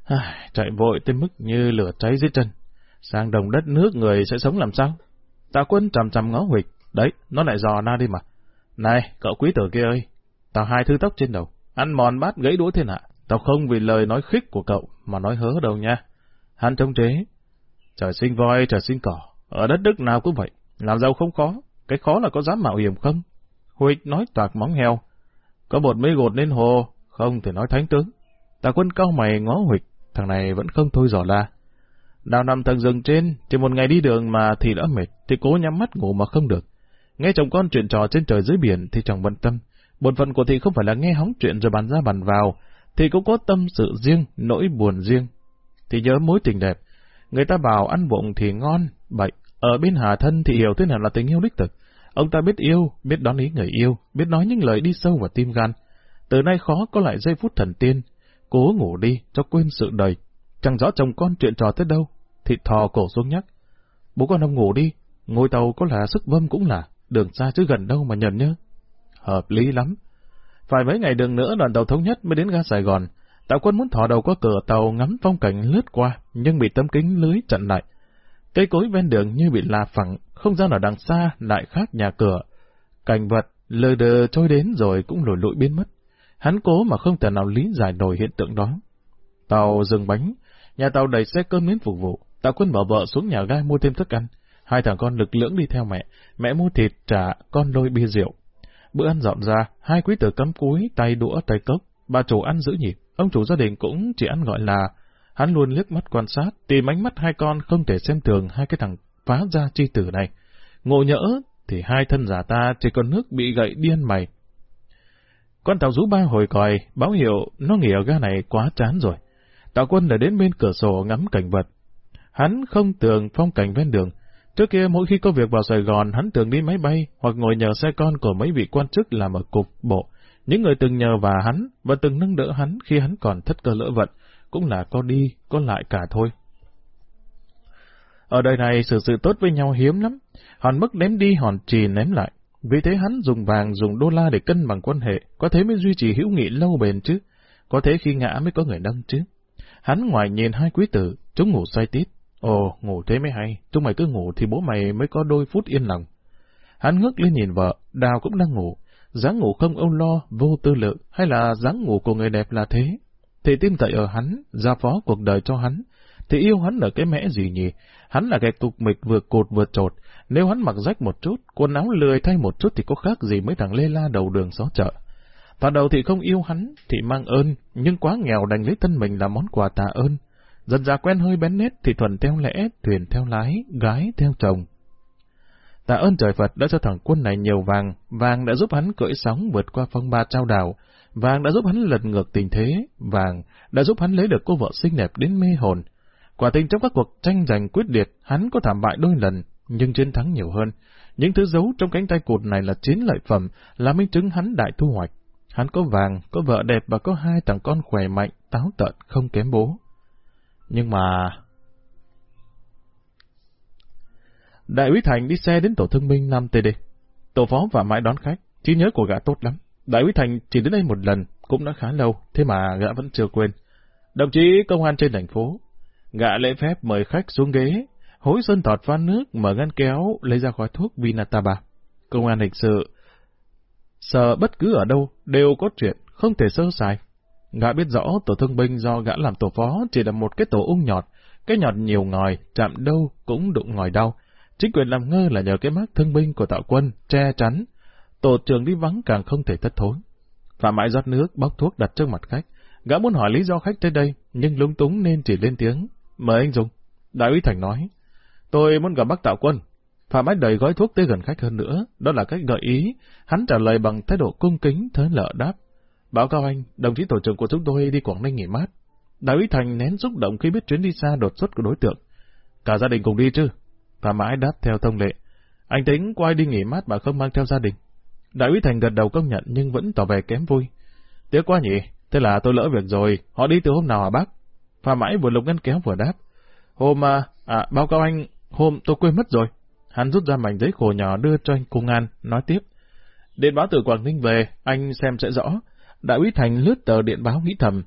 Speaker 1: À, chạy vội tới mức như lửa cháy dưới chân. Sang đồng đất nước người sẽ sống làm sao? Tạ quân chằm chằm ngó Huỳnh. Đấy, nó lại dò na đi mà. Này, cậu quý tử kia ơi, tao hai thứ tóc trên đầu, ăn mòn bát gãy đũa thiên hạ. Tao không vì lời nói khích của cậu mà nói hớ đâu nha. Hắn trông chế. Trời sinh voi, trời sinh cỏ, ở đất nước nào cũng vậy, làm giàu không khó, cái khó là có dám mạo hiểm không? huệ nói toạc móng heo. Có bột mấy gột lên hồ, không thể nói thánh tướng. Tà quân cao mày ngó huệ thằng này vẫn không thôi dò la. Đào nằm tầng rừng trên, chỉ một ngày đi đường mà thì đã mệt, thì cố nhắm mắt ngủ mà không được. Nghe chồng con chuyện trò trên trời dưới biển thì chẳng bận tâm. Bổn phận của thị không phải là nghe hóng chuyện rồi bàn ra bàn vào, thì cũng có tâm sự riêng, nỗi buồn riêng. Thì nhớ mối tình đẹp, người ta bảo ăn bụng thì ngon, bệnh ở bên Hà Thân thì hiểu thế nào là tình yêu đích thực. Ông ta biết yêu, biết đón ý người yêu, biết nói những lời đi sâu vào tim gan. Từ nay khó có lại giây phút thần tiên, cố ngủ đi cho quên sự đời. Chẳng rõ chồng con chuyện trò tới đâu, thì thò cổ xuống nhắc. Bố con ông ngủ đi, ngồi tàu có là sức vâm cũng là, đường xa chứ gần đâu mà nhận nhớ. Hợp lý lắm. Phải mấy ngày đường nữa đoàn tàu thống nhất mới đến ga Sài Gòn. Tạo quân muốn thò đầu qua cửa tàu ngắm phong cảnh lướt qua, nhưng bị tấm kính lưới chặn lại. Cây cối ven đường như bị là phẳng, không gian ở đằng xa lại khác nhà cửa. Cảnh vật lờ đờ trôi đến rồi cũng lùi lụi biến mất. Hắn cố mà không thể nào lý giải nổi hiện tượng đó. Tàu dừng bánh, nhà tàu đẩy xe cơm đến phục vụ. tạo quân bảo vợ xuống nhà gai mua thêm thức ăn. Hai thằng con lực lưỡng đi theo mẹ. Mẹ mua thịt, trả, con lôi bia rượu. Bữa ăn dọn ra, hai quý tử cắm cúi, tay đũa, tay cốc. Bà chủ ăn giữ nhịp, ông chủ gia đình cũng chỉ ăn gọi là Hắn luôn liếc mắt quan sát, tìm ánh mắt hai con không thể xem thường hai cái thằng phá ra chi tử này. Ngộ nhỡ, thì hai thân giả ta chỉ còn nước bị gậy điên mày. Con tàu rú ba hồi còi, báo hiệu nó nghỉ ở ga này quá chán rồi. Tạo quân đã đến bên cửa sổ ngắm cảnh vật. Hắn không tưởng phong cảnh ven đường. Trước kia mỗi khi có việc vào Sài Gòn, hắn thường đi máy bay hoặc ngồi nhờ xe con của mấy vị quan chức làm ở cục bộ. Những người từng nhờ và hắn và từng nâng đỡ hắn khi hắn còn thất cơ lỡ vận, cũng là có đi, có lại cả thôi. Ở đời này sự sự tốt với nhau hiếm lắm, hòn mức ném đi hòn trì ném lại. Vì thế hắn dùng vàng, dùng đô la để cân bằng quan hệ, có thế mới duy trì hữu nghị lâu bền chứ, có thế khi ngã mới có người nâng chứ. Hắn ngoài nhìn hai quý tử, chúng ngủ say tít. Ồ, ngủ thế mới hay, chúng mày cứ ngủ thì bố mày mới có đôi phút yên lòng. Hắn ngước lên nhìn vợ, Đào cũng đang ngủ, dáng ngủ không âu lo, vô tư lự, hay là dáng ngủ của người đẹp là thế, thì tin cậy ở hắn, giao phó cuộc đời cho hắn, thì yêu hắn ở cái mẽ gì nhỉ? Hắn là cái tục mịch vừa cột vừa trột, nếu hắn mặc rách một chút, quần áo lười thay một chút thì có khác gì mấy thằng lê la đầu đường xó chợ. Thoạt đầu thì không yêu hắn, thì mang ơn, nhưng quá nghèo đành lấy thân mình là món quà tạ ơn. Dần già quen hơi bén nét thì thuần theo lẽ, thuyền theo lái, gái theo chồng. Tạ ơn trời Phật đã cho thằng quân này nhiều vàng, vàng đã giúp hắn cưỡi sóng vượt qua phong ba trao đảo, vàng đã giúp hắn lật ngược tình thế, vàng đã giúp hắn lấy được cô vợ xinh đẹp đến mê hồn. Quả tình trong các cuộc tranh giành quyết liệt, hắn có thảm bại đôi lần, nhưng chiến thắng nhiều hơn. Những thứ giấu trong cánh tay cụt này là chiến lợi phẩm, là minh chứng hắn đại thu hoạch. Hắn có vàng, có vợ đẹp và có hai thằng con khỏe mạnh, táo tợn, không kém bố. Nhưng mà... Đại úy Thành đi xe đến tổ thương binh 5 TD. Tổ phó và mãi đón khách, trí nhớ của gã tốt lắm. Đại úy Thành chỉ đến đây một lần, cũng đã khá lâu, thế mà gã vẫn chưa quên. Đồng chí công an trên thành phố, gã lễ phép mời khách xuống ghế, hối sơn tọt van nước, mở ngăn kéo, lấy ra khói thuốc Vinataba. Công an hình sự, sợ bất cứ ở đâu, đều có chuyện, không thể sơ sài. Gã biết rõ tổ thương binh do gã làm tổ phó chỉ là một cái tổ ung nhọt, cái nhọt nhiều ngòi, chạm đâu cũng đụng ngòi đau. Chính quyền làm ngơ là nhờ cái mác thương binh của tạo quân, che chắn. Tổ trưởng đi vắng càng không thể thất thối. Phạm mãi rót nước, bóc thuốc đặt trước mặt khách. Gã muốn hỏi lý do khách tới đây, nhưng lung túng nên chỉ lên tiếng. Mời anh Dung. Đại úy Thành nói. Tôi muốn gặp bác tạo quân. Phạm mãi đầy gói thuốc tới gần khách hơn nữa, đó là cách gợi ý. Hắn trả lời bằng thái độ cung kính, thới lợ đáp. Báo cáo anh, đồng chí tổ trưởng của chúng tôi đi Quảng Ninh nghỉ mát. Đại úy Thành nén xúc động khi biết chuyến đi xa đột xuất của đối tượng. Cả gia đình cùng đi chứ? Phạm mãi đáp theo thông lệ. Anh tính quay đi nghỉ mát mà không mang theo gia đình. Đại úy Thành gật đầu công nhận nhưng vẫn tỏ vẻ kém vui. Tiếc quá nhỉ, thế là tôi lỡ việc rồi, họ đi từ hôm nào hả bác? Phạm mãi vừa lục ngăn kéo vừa đáp. Hôm, à, à, báo cáo anh, hôm tôi quên mất rồi. Hắn rút ra mảnh giấy khổ nhỏ đưa cho anh Cung An, nói tiếp. Điện báo từ Quảng Ninh về, anh xem sẽ rõ. Đại úy Thành lướt tờ điện báo nghĩ thầm.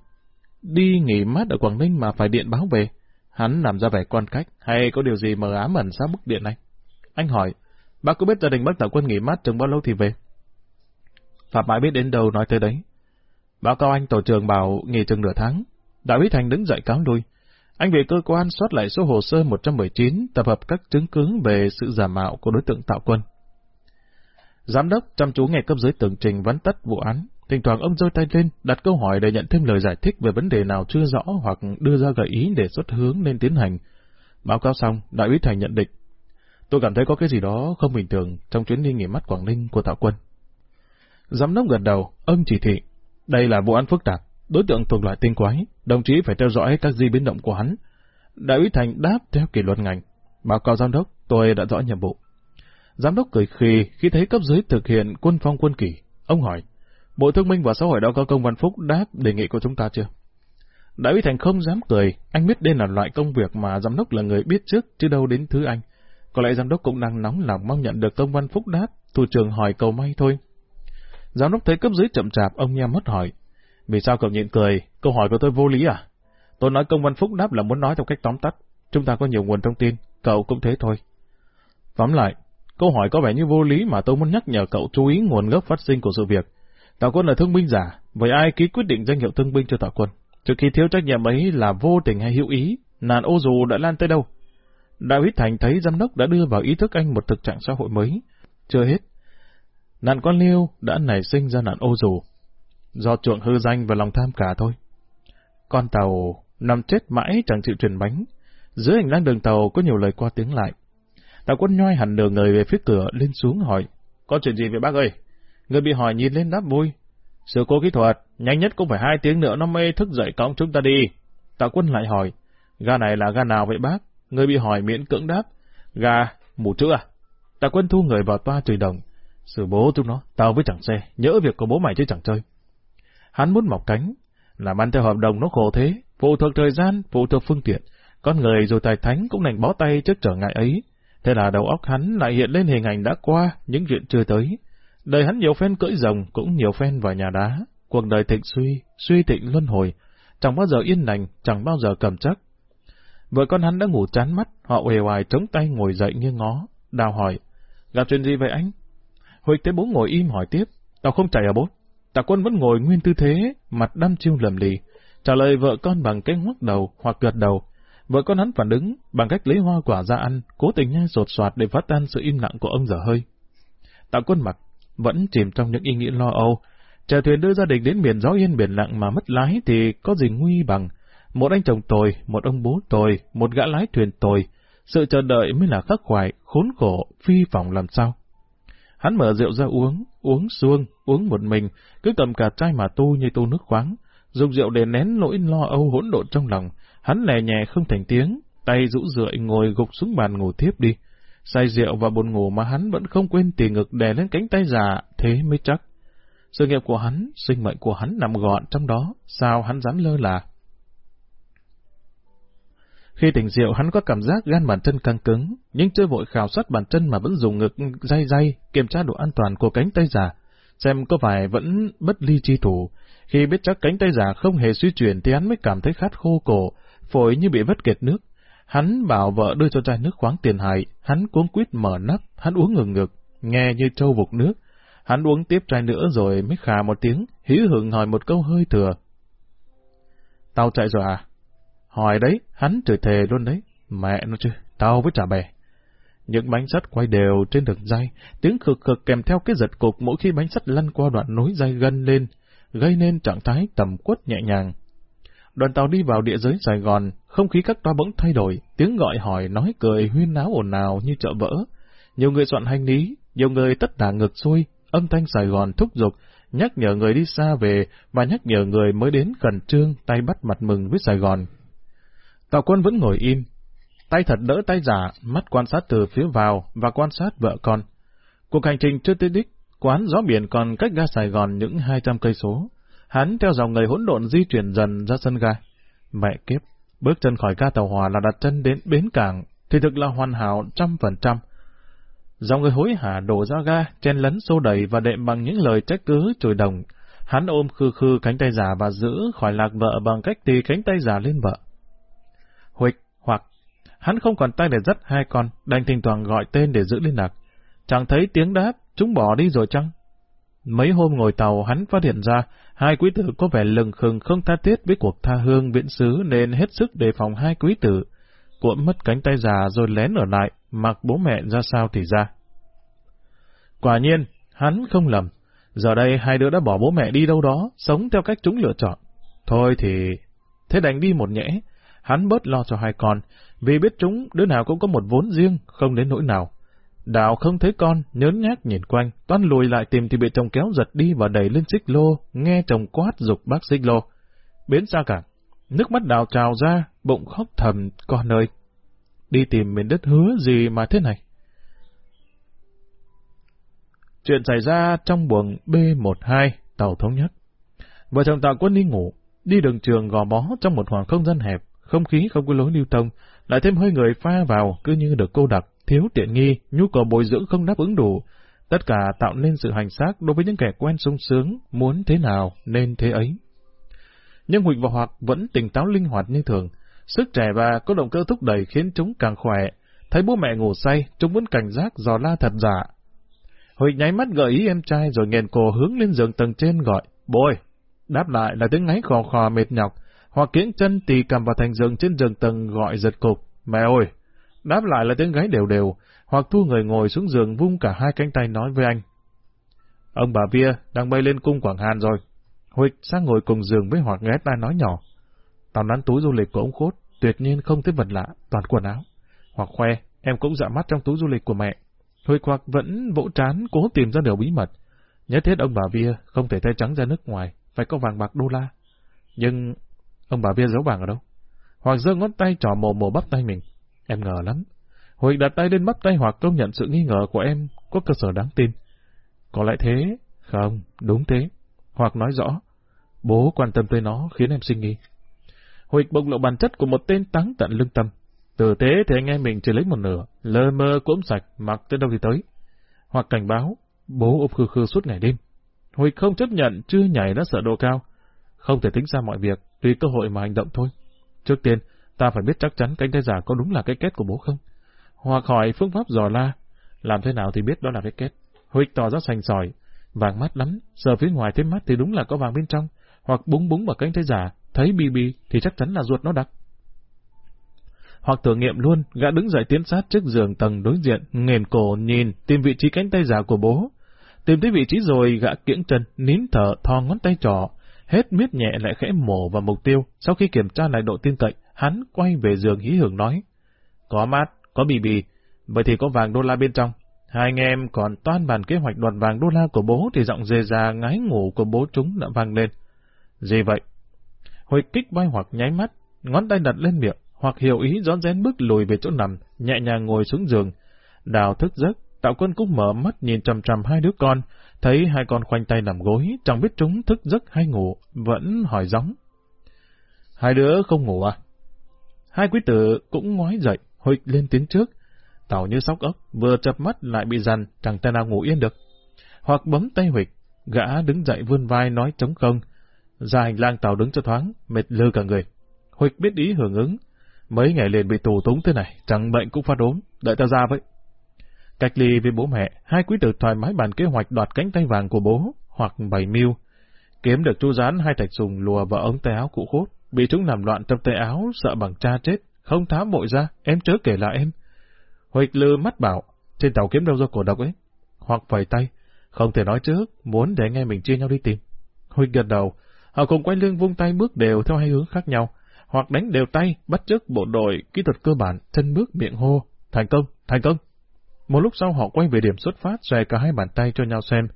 Speaker 1: Đi nghỉ mát ở Quảng Ninh mà phải điện báo về. Hắn làm ra vẻ quan cách, hay có điều gì mờ ám ẩn sau bức điện này? Anh hỏi, bác có biết gia đình bác tạo quân nghỉ mát chừng bao lâu thì về? Phạm Bãi biết đến đâu nói tới đấy. Báo cáo anh tổ trưởng bảo nghỉ chừng nửa tháng. Đại úy Thành đứng dậy cáo lui. Anh về cơ quan soát lại số hồ sơ 119 tập hợp các chứng cứ về sự giả mạo của đối tượng tạo quân. Giám đốc chăm chú nghe cấp dưới tường trình vấn tất vụ án. Thỉnh thoảng ông giơ tay lên, đặt câu hỏi để nhận thêm lời giải thích về vấn đề nào chưa rõ hoặc đưa ra gợi ý để xuất hướng nên tiến hành. Báo cáo xong, đại úy Thành nhận định. Tôi cảm thấy có cái gì đó không bình thường trong chuyến đi nghỉ mắt Quảng Ninh của Tạo Quân. Giám đốc gật đầu, ông chỉ thị. Đây là vụ án phức tạp, đối tượng thuộc loại tinh quái, đồng chí phải theo dõi các di biến động của hắn. Đại úy Thành đáp theo kỷ luật ngành. Báo cáo giám đốc, tôi đã rõ nhiệm vụ. Giám đốc cười khì khi thấy cấp dưới thực hiện quân phong quân kỷ. Ông hỏi, Bộ Thương minh và Xã hội đã có công văn phúc đáp đề nghị của chúng ta chưa? Đại úy Thành không dám cười, anh biết đây là loại công việc mà giám đốc là người biết trước, chứ đâu đến thứ anh. Có lẽ giám đốc cũng đang nóng lòng mong nhận được công văn phúc đáp, thủ trưởng hỏi cầu may thôi. Giám đốc thấy cấp dưới chậm chạp, ông nhem mất hỏi. Vì sao cậu nhịn cười, câu hỏi của tôi vô lý à? Tôi nói công văn phúc đáp là muốn nói theo cách tóm tắt. Chúng ta có nhiều nguồn thông tin, cậu cũng thế thôi. Tóm lại, câu hỏi có vẻ như vô lý mà tôi muốn nhắc nhở cậu chú ý nguồn gốc phát sinh của sự việc. Tào quân là thương binh giả, vậy ai ký quyết định danh hiệu thương binh cho Tào quân? Trước khi thiếu trách nhiệm ấy là vô tình hay hữu ý, nạn ô dù đã lan tới đâu? Đại Huyết Thành thấy giám đốc đã đưa vào ý thức anh một thực trạng xã hội mới. Chưa hết, nạn con liêu đã nảy sinh ra nạn ô dù. Do chuộng hư danh và lòng tham cả thôi. Con tàu nằm chết mãi chẳng chịu truyền bánh. Dưới hành lang đường tàu có nhiều lời qua tiếng lại. Tào quân nhoi hẳn nửa người về phía cửa lên xuống hỏi. Có chuyện gì vậy bác ơi? Người bị hỏi nhìn lên đáp vui. Sự cố kỹ thuật, nhanh nhất cũng phải hai tiếng nữa nó mê thức dậy cõng chúng ta đi. Tạ quân lại hỏi, ga này là ga nào vậy bác? Người bị hỏi miễn cưỡng đáp, ga, mù chữ à? Tạ quân thu người vào toa tùy đồng. Sự bố chúng nó, tao với chẳng xe, nhớ việc của bố mày chứ chẳng chơi. Hắn muốn mọc cánh, làm ăn theo hợp đồng nó khổ thế, phụ thuộc thời gian, phụ thuộc phương tiện. Con người rồi tài thánh cũng đành bó tay trước trở ngại ấy. Thế là đầu óc hắn lại hiện lên hình ảnh đã qua, những chuyện chưa tới. Đời hắn nhiều phen cưỡi rồng, cũng nhiều phen vào nhà đá. Cuộc đời thịnh suy, suy thịnh luân hồi. Chẳng bao giờ yên lành, chẳng bao giờ cầm chắc. Vợ con hắn đã ngủ chán mắt, họ uể oải chống tay ngồi dậy nghiêng ngó. Đào hỏi, gặp chuyện gì vậy anh? Huỳnh thấy bố ngồi im hỏi tiếp, tao không chạy à bố? Tạ quân vẫn ngồi nguyên tư thế, mặt đăm chiêu lầm lì, trả lời vợ con bằng cái ngoắc đầu hoặc gật đầu. Vợ con hắn phản ứng bằng cách lấy hoa quả ra ăn, cố tình nhai sột soạt để phát tan sự im lặng của ông dở hơi. Tạ quân mặt vẫn chìm trong những ý nghĩ lo âu, Chèo thuyền đưa gia đình đến miền gió yên biển lặng mà mất lái thì có gì nguy bằng. Một anh chồng tồi, một ông bố tồi, một gã lái thuyền tồi. Sự chờ đợi mới là khắc khoải, khốn khổ, phi vọng làm sao. Hắn mở rượu ra uống, uống xuông, uống một mình, cứ cầm cả chai mà tu như tu nước khoáng. Dùng rượu để nén nỗi lo âu hỗn độn trong lòng. Hắn lè nhẹ không thành tiếng, tay rũ rượi ngồi gục xuống bàn ngủ tiếp đi. Say rượu và buồn ngủ mà hắn vẫn không quên tỉ ngực đè lên cánh tay già, thế mới chắc. Sự nghiệp của hắn, sinh mệnh của hắn nằm gọn trong đó, sao hắn dám lơ là. Khi tỉnh rượu hắn có cảm giác gan bàn chân căng cứng, nhưng chưa vội khảo sát bàn chân mà vẫn dùng ngực day day kiểm tra độ an toàn của cánh tay giả, xem có phải vẫn bất ly chi thủ. Khi biết chắc cánh tay giả không hề suy chuyển thì hắn mới cảm thấy khát khô cổ, phổi như bị vất kiệt nước. Hắn bảo vợ đưa cho chai nước khoáng tiền hại, hắn cuống quýt mở nắp, hắn uống ngừng ngực, nghe như trâu vục nước. Hắn uống tiếp chai nữa rồi mới khà một tiếng, hí hưởng hỏi một câu hơi thừa. Tao chạy rồi à? Hỏi đấy, hắn chửi thề luôn đấy. Mẹ nó chứ, tao với trả bè. Những bánh sắt quay đều trên đường dây, tiếng khực khực kèm theo cái giật cục mỗi khi bánh sắt lăn qua đoạn nối dây gân lên, gây nên trạng thái tầm quất nhẹ nhàng. Đoàn tàu đi vào địa giới Sài Gòn, không khí các toa bỗng thay đổi, tiếng gọi hỏi nói cười huyên náo ồn ào như chợ vỡ. Nhiều người soạn hành lý, nhiều người tất đà ngực xuôi, âm thanh Sài Gòn thúc giục, nhắc nhở người đi xa về và nhắc nhở người mới đến khẩn trương tay bắt mặt mừng với Sài Gòn. Tào quân vẫn ngồi im, tay thật đỡ tay giả, mắt quan sát từ phía vào và quan sát vợ con. Cuộc hành trình chưa tới đích, quán gió biển còn cách ga Sài Gòn những 200 cây số. Hắn theo dòng người hỗn độn di chuyển dần ra sân ga. Mẹ kiếp, bước chân khỏi ga tàu hòa là đặt chân đến bến cảng, thì thực là hoàn hảo trăm phần trăm. Dòng người hối hả đổ ra ga, chen lấn xô đẩy và đệm bằng những lời trách cứ chửi đồng. Hắn ôm khư khư cánh tay giả và giữ khỏi lạc vợ bằng cách tì cánh tay giả lên vợ. Huỵch, hoặc, hắn không còn tay để dắt hai con, đành thỉnh thoảng gọi tên để giữ liên lạc. Chẳng thấy tiếng đáp, chúng bỏ đi rồi chăng? Mấy hôm ngồi tàu hắn phát hiện ra, hai quý tử có vẻ lừng khừng không tha thiết với cuộc tha hương viễn xứ nên hết sức đề phòng hai quý tử. Cuộn mất cánh tay già rồi lén ở lại, mặc bố mẹ ra sao thì ra. Quả nhiên, hắn không lầm. Giờ đây hai đứa đã bỏ bố mẹ đi đâu đó, sống theo cách chúng lựa chọn. Thôi thì... Thế đành đi một nhẽ, hắn bớt lo cho hai con, vì biết chúng đứa nào cũng có một vốn riêng, không đến nỗi nào đào không thấy con, nhớn nhác nhìn quanh, toan lùi lại tìm thì bị chồng kéo giật đi và đẩy lên xích lô, nghe chồng quát dục bác xích lô. Biến xa cả, nước mắt đào trào ra, bụng khóc thầm, con ơi. Đi tìm miền đất hứa gì mà thế này? Chuyện xảy ra trong buồng B12, tàu thống nhất. Vợ chồng tạo quân đi ngủ, đi đường trường gò bó trong một khoảng không gian hẹp, không khí không có lối lưu thông, lại thêm hơi người pha vào cứ như được cô đặc, thiếu tiện nghi, nhu cầu bồi dưỡng không đáp ứng đủ. Tất cả tạo nên sự hành xác đối với những kẻ quen sung sướng, muốn thế nào nên thế ấy. Nhưng Huỳnh và hoạt vẫn tỉnh táo linh hoạt như thường, sức trẻ và có động cơ thúc đẩy khiến chúng càng khỏe. Thấy bố mẹ ngủ say, chúng vẫn cảnh giác dò la thật giả. Huỳnh nháy mắt gợi ý em trai rồi nghền cổ hướng lên giường tầng trên gọi, bố ơi! Đáp lại là tiếng ngáy khò khò mệt nhọc, hoặc kiếng chân tì cầm vào thành giường trên giường tầng gọi giật cục, mẹ ơi! Đáp lại là tiếng gáy đều đều, hoặc thu người ngồi xuống giường vung cả hai cánh tay nói với anh. Ông bà bia đang bay lên cung Quảng Hàn rồi. Huịch sang ngồi cùng giường với Hoặc ghé tai nói nhỏ. Tao nắn túi du lịch của ông Khốt, tuyệt nhiên không thấy vật lạ, toàn quần áo. Hoặc khoe, em cũng dạ mắt trong túi du lịch của mẹ. Huịch hoặc vẫn vỗ trán cố tìm ra điều bí mật. Nhất thiết ông bà bia không thể tay trắng ra nước ngoài, phải có vàng bạc đô la. Nhưng ông bà bia giấu vàng ở đâu? Hoặc giơ ngón tay trỏ mồ mồ bắp tay mình. Em ngờ lắm. Huỳnh đặt tay lên mắt tay hoặc công nhận sự nghi ngờ của em có cơ sở đáng tin. Có lẽ thế? Không, đúng thế. Hoặc nói rõ, bố quan tâm tới nó khiến em sinh nghi. Huỳnh bộc lộ bản chất của một tên táng tận lương tâm. Từ thế thì anh em mình chỉ lấy một nửa, lơ mơ cũng sạch, mặc tới đâu thì tới. Hoặc cảnh báo, bố ôm khư khư suốt ngày đêm. Huỳnh không chấp nhận chưa nhảy đã sợ độ cao. Không thể tính ra mọi việc, tùy cơ hội mà hành động thôi. Trước tiên, ta phải biết chắc chắn cánh tay giả có đúng là cái kết của bố không? Hoặc hỏi phương pháp dò la, làm thế nào thì biết đó là cái kết. Huỵch tỏ ra sành sỏi, vàng mắt lắm, sờ phía ngoài thấy mắt thì đúng là có vàng bên trong, hoặc búng búng vào cánh tay giả, thấy bi bi thì chắc chắn là ruột nó đặc. Hoặc thử nghiệm luôn, gã đứng dậy tiến sát trước giường tầng đối diện, nghền cổ nhìn, tìm vị trí cánh tay giả của bố. Tìm thấy vị trí rồi gã kiễng chân, nín thở, thò ngón tay trỏ, hết miết nhẹ lại khẽ mổ vào mục tiêu. Sau khi kiểm tra lại độ tin cậy, hắn quay về giường hí hưởng nói. Có mát, có bì bì, vậy thì có vàng đô la bên trong. Hai anh em còn toan bàn kế hoạch đoạt vàng đô la của bố thì giọng dề già ngái ngủ của bố chúng đã vang lên. Gì vậy? Hồi kích vai hoặc nháy mắt, ngón tay đặt lên miệng, hoặc hiểu ý rón rén bước lùi về chỗ nằm, nhẹ nhàng ngồi xuống giường. Đào thức giấc, tạo quân cũng mở mắt nhìn trầm trầm hai đứa con, thấy hai con khoanh tay nằm gối, chẳng biết chúng thức giấc hay ngủ, vẫn hỏi gióng. Hai đứa không ngủ à? Hai quý tử cũng ngoái dậy, hụt lên tiếng trước. Tàu như sóc ốc, vừa chập mắt lại bị dằn, chẳng thể nào ngủ yên được. Hoặc bấm tay hụt, gã đứng dậy vươn vai nói trống không. Ra hành lang tàu đứng cho thoáng, mệt lư cả người. Hụt biết ý hưởng ứng. Mấy ngày liền bị tù túng thế này, chẳng bệnh cũng phát ốm, đợi ta ra vậy. Cách ly với bố mẹ, hai quý tử thoải mái bàn kế hoạch đoạt cánh tay vàng của bố, hoặc bày mưu. Kiếm được chu rán hai thạch sùng lùa vào ống tay áo cụ khốt, bị chúng làm loạn trong tay áo, sợ bằng cha chết, không tháo mội ra, em chớ kể là em. Huỵch lư mắt bảo, trên tàu kiếm đâu ra cổ độc ấy. Hoặc phẩy tay, không thể nói trước, muốn để nghe mình chia nhau đi tìm. Huỵch gật đầu, họ cùng quay lưng vung tay bước đều theo hai hướng khác nhau, hoặc đánh đều tay, bắt chước bộ đội, kỹ thuật cơ bản, chân bước miệng hô, thành công, thành công. Một lúc sau họ quay về điểm xuất phát, xòe cả hai bàn tay cho nhau xem.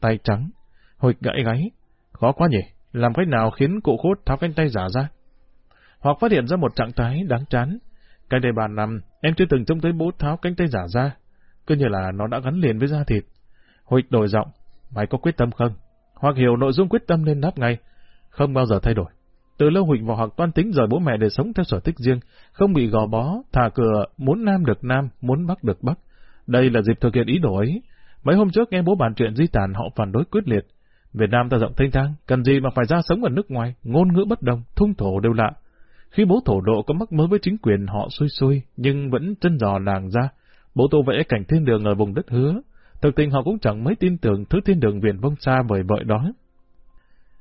Speaker 1: Tay trắng, Huỵch gãy gáy, khó quá nhỉ, làm cách nào khiến cụ khốt tháo cánh tay giả ra? Hoặc phát hiện ra một trạng thái đáng chán. Cái đề bàn nằm, em chưa từng trông thấy bố tháo cánh tay giả ra, cứ như là nó đã gắn liền với da thịt. Huỵch đổi giọng, mày có quyết tâm không? Hoặc hiểu nội dung quyết tâm nên đáp ngay, không bao giờ thay đổi. Từ lâu Huỳnh vào học toan tính rời bố mẹ để sống theo sở thích riêng, không bị gò bó, thả cửa, muốn nam được nam, muốn bắc được bắc. Đây là dịp thực hiện ý đồ ấy. Mấy hôm trước nghe bố bàn chuyện di tản họ phản đối quyết liệt. Việt Nam ta rộng thanh thang, cần gì mà phải ra sống ở nước ngoài, ngôn ngữ bất đồng, thung thổ đều lạ. Khi bố thổ độ có mắc mớ với chính quyền họ xui xui, nhưng vẫn chân dò làng ra. Bố tô vẽ cảnh thiên đường ở vùng đất hứa. Thực tình họ cũng chẳng mấy tin tưởng thứ thiên đường viền vông xa vời vợi đó.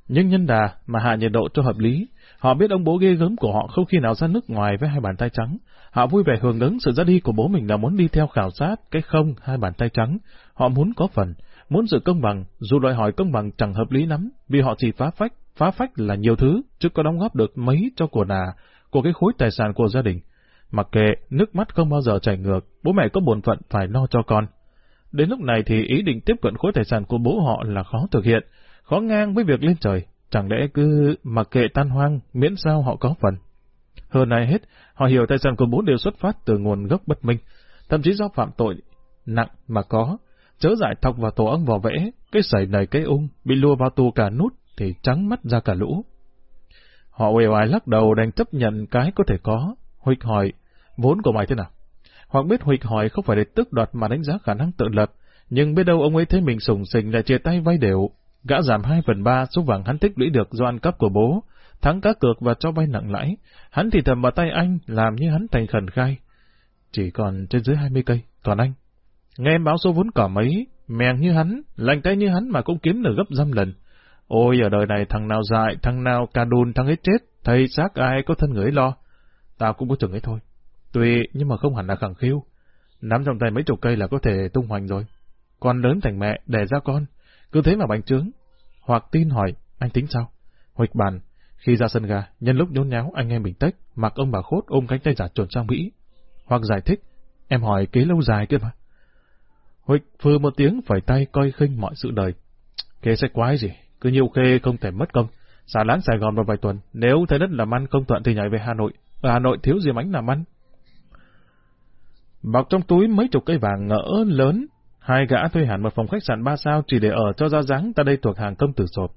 Speaker 1: Nhưng nhân đà mà hạ nhiệt độ cho hợp lý, họ biết ông bố ghê gớm của họ không khi nào ra nước ngoài với hai bàn tay trắng. Họ vui vẻ hưởng ứng sự ra đi của bố mình là muốn đi theo khảo sát, cái không, hai bàn tay trắng. Họ muốn có phần, muốn sự công bằng, dù đòi hỏi công bằng chẳng hợp lý lắm, vì họ chỉ phá phách, phá phách là nhiều thứ, chứ có đóng góp được mấy cho của nà, của cái khối tài sản của gia đình. Mặc kệ, nước mắt không bao giờ chảy ngược, bố mẹ có bổn phận phải lo cho con. Đến lúc này thì ý định tiếp cận khối tài sản của bố họ là khó thực hiện, khó ngang với việc lên trời, chẳng lẽ cứ mặc kệ tan hoang, miễn sao họ có phần. Hơn ai hết, họ hiểu tài sản của bố đều xuất phát từ nguồn gốc bất minh, thậm chí do phạm tội nặng mà có, chớ giải thọc vào tổ ong vỏ vẽ, cái sẩy này cái ung, bị lùa vào tù cả nút thì trắng mắt ra cả lũ. Họ uể oải lắc đầu đành chấp nhận cái có thể có. Huỵch hỏi, vốn của mày thế nào? Hoặc biết Huỵch hỏi không phải để tức đoạt mà đánh giá khả năng tự lập, nhưng biết đâu ông ấy thấy mình sùng sình lại chia tay vay đều. Gã giảm 2 phần 3 số vàng hắn tích lũy được do ăn cắp của bố, thắng cá cược và cho vay nặng lãi. Hắn thì thầm vào tay anh, làm như hắn thành khẩn khai. Chỉ còn trên dưới 20 cây, còn anh. Nghe em báo số vốn cỏ mấy, mèng như hắn, lành tay như hắn mà cũng kiếm được gấp dăm lần. Ôi ở đời này thằng nào dại, thằng nào cà đùn, thằng ấy chết, thầy xác ai có thân người ấy lo. Tao cũng có chừng ấy thôi. tuy nhưng mà không hẳn là khẳng khiu. Nắm trong tay mấy chục cây là có thể tung hoành rồi. Con lớn thành mẹ, đẻ ra con. Cứ thế mà bành trướng. Hoặc tin hỏi, anh tính sao? hoặc bàn, khi ra sân ga, nhân lúc nhốn nháo anh em bình tách, mặc ông bà khốt ôm cánh tay giả trồn sang Mỹ. Hoặc giải thích, em hỏi kế lâu dài kia mà. Huịch phừ một tiếng phải tay coi khinh mọi sự đời. Khê sẽ quái gì, cứ nhiều khê không thể mất công. Xả láng Sài Gòn vào vài tuần, nếu thấy đất làm ăn không thuận thì nhảy về Hà Nội. Ở Hà Nội thiếu gì mánh làm ăn. Bọc trong túi mấy chục cây vàng ngỡ lớn, hai gã thuê hẳn một phòng khách sạn ba sao chỉ để ở cho ra dáng ta đây thuộc hàng công tử sộp.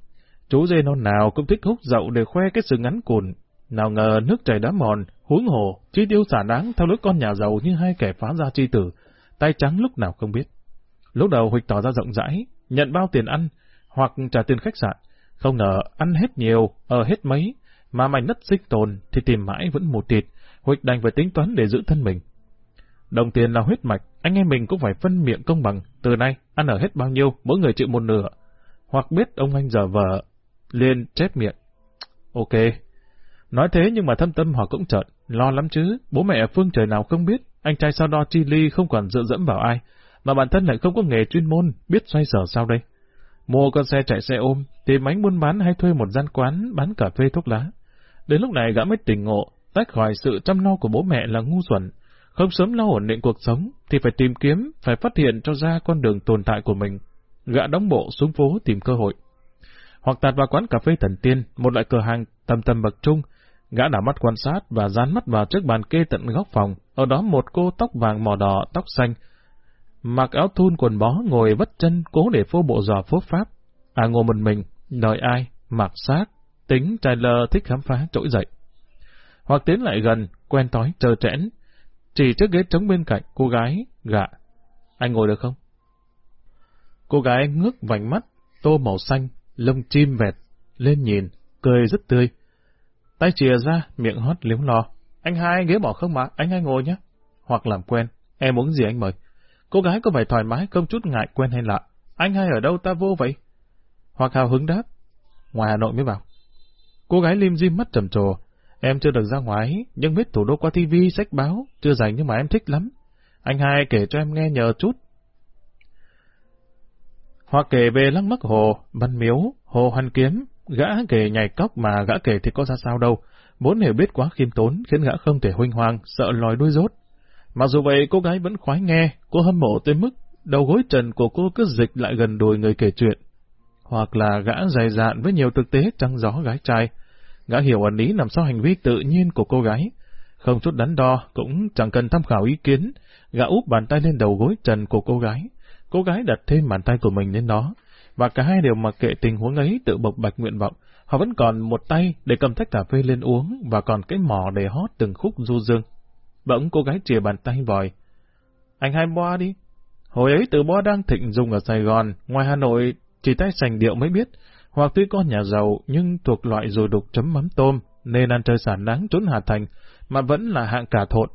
Speaker 1: Chú dê non nào cũng thích hút dậu để khoe cái sự ngắn cùn. Nào ngờ nước chảy đá mòn, huống hồ, chi tiêu xả đáng theo lối con nhà giàu như hai kẻ phá ra chi tử, tay trắng lúc nào không biết. Lúc đầu Huỳnh tỏ ra rộng rãi, nhận bao tiền ăn, hoặc trả tiền khách sạn. Không ngờ ăn hết nhiều, ở hết mấy, mà mảnh đất sinh tồn thì tìm mãi vẫn một tịt, Huỳnh đành phải tính toán để giữ thân mình. Đồng tiền là huyết mạch, anh em mình cũng phải phân miệng công bằng, từ nay ăn ở hết bao nhiêu, mỗi người chịu một nửa. Hoặc biết ông anh giờ vợ, liền chép miệng. Ok. Nói thế nhưng mà thâm tâm họ cũng trợn, lo lắm chứ, bố mẹ phương trời nào không biết, anh trai sao đo chi ly không còn dựa dẫm vào ai mà bản thân lại không có nghề chuyên môn, biết xoay sở sao đây? Mua con xe chạy xe ôm, tìm ánh buôn bán hay thuê một gian quán bán cà phê thuốc lá. Đến lúc này gã mới tỉnh ngộ, tách khỏi sự chăm lo của bố mẹ là ngu xuẩn. Không sớm lo ổn định cuộc sống, thì phải tìm kiếm, phải phát hiện cho ra con đường tồn tại của mình. Gã đóng bộ xuống phố tìm cơ hội. Hoặc tạt vào quán cà phê thần tiên, một loại cửa hàng tầm tầm bậc trung, Gã đảo mắt quan sát và dán mắt vào chiếc bàn kê tận góc phòng, ở đó một cô tóc vàng mỏ đỏ, tóc xanh. Mặc áo thun quần bó ngồi vất chân cố để phô bộ giò phốt pháp. À ngồi một mình, đợi ai, mặc xác, tính trai lơ thích khám phá trỗi dậy. Hoặc tiến lại gần, quen tói, chờ trẽn, chỉ trước ghế trống bên cạnh cô gái, gạ. Anh ngồi được không? Cô gái ngước vành mắt, tô màu xanh, lông chim vẹt, lên nhìn, cười rất tươi. Tay chìa ra, miệng hót liếu lo. Anh hai ghế bỏ không mà, anh hai ngồi nhé. Hoặc làm quen, em uống gì anh mời. Cô gái có vẻ thoải mái, không chút ngại quen hay lạ. Anh hai ở đâu ta vô vậy? Hoặc hào hứng đáp. Ngoài Hà Nội mới vào. Cô gái lim dim mắt trầm trồ. Em chưa được ra ngoài, nhưng biết thủ đô qua tivi, sách báo, chưa dành nhưng mà em thích lắm. Anh hai kể cho em nghe nhờ chút. Hoặc kể về lăng mắc hồ, văn miếu, hồ hoàn kiếm, Gã kể nhảy cóc mà gã kể thì có ra sao đâu. Vốn hiểu biết quá khiêm tốn, khiến gã không thể huynh hoang, sợ lòi đuôi rốt. Mặc dù vậy, cô gái vẫn khoái nghe, cô hâm mộ tới mức đầu gối trần của cô cứ dịch lại gần đùi người kể chuyện. Hoặc là gã dày dạn với nhiều thực tế trăng gió gái trai. Gã hiểu ẩn ý nằm sau hành vi tự nhiên của cô gái. Không chút đắn đo, cũng chẳng cần tham khảo ý kiến. Gã úp bàn tay lên đầu gối trần của cô gái. Cô gái đặt thêm bàn tay của mình lên đó và cả hai đều mặc kệ tình huống ấy tự bộc bạch nguyện vọng. Họ vẫn còn một tay để cầm tách cà phê lên uống và còn cái mỏ để hót từng khúc du dương. Bỗng cô gái chìa bàn tay vòi. Anh hai boa đi. Hồi ấy từ boa đang thịnh dùng ở Sài Gòn, ngoài Hà Nội chỉ tay sành điệu mới biết. Hoặc tuy con nhà giàu nhưng thuộc loại rồi đục chấm mắm tôm nên ăn chơi sản đáng trốn Hà Thành mà vẫn là hạng cả thộn.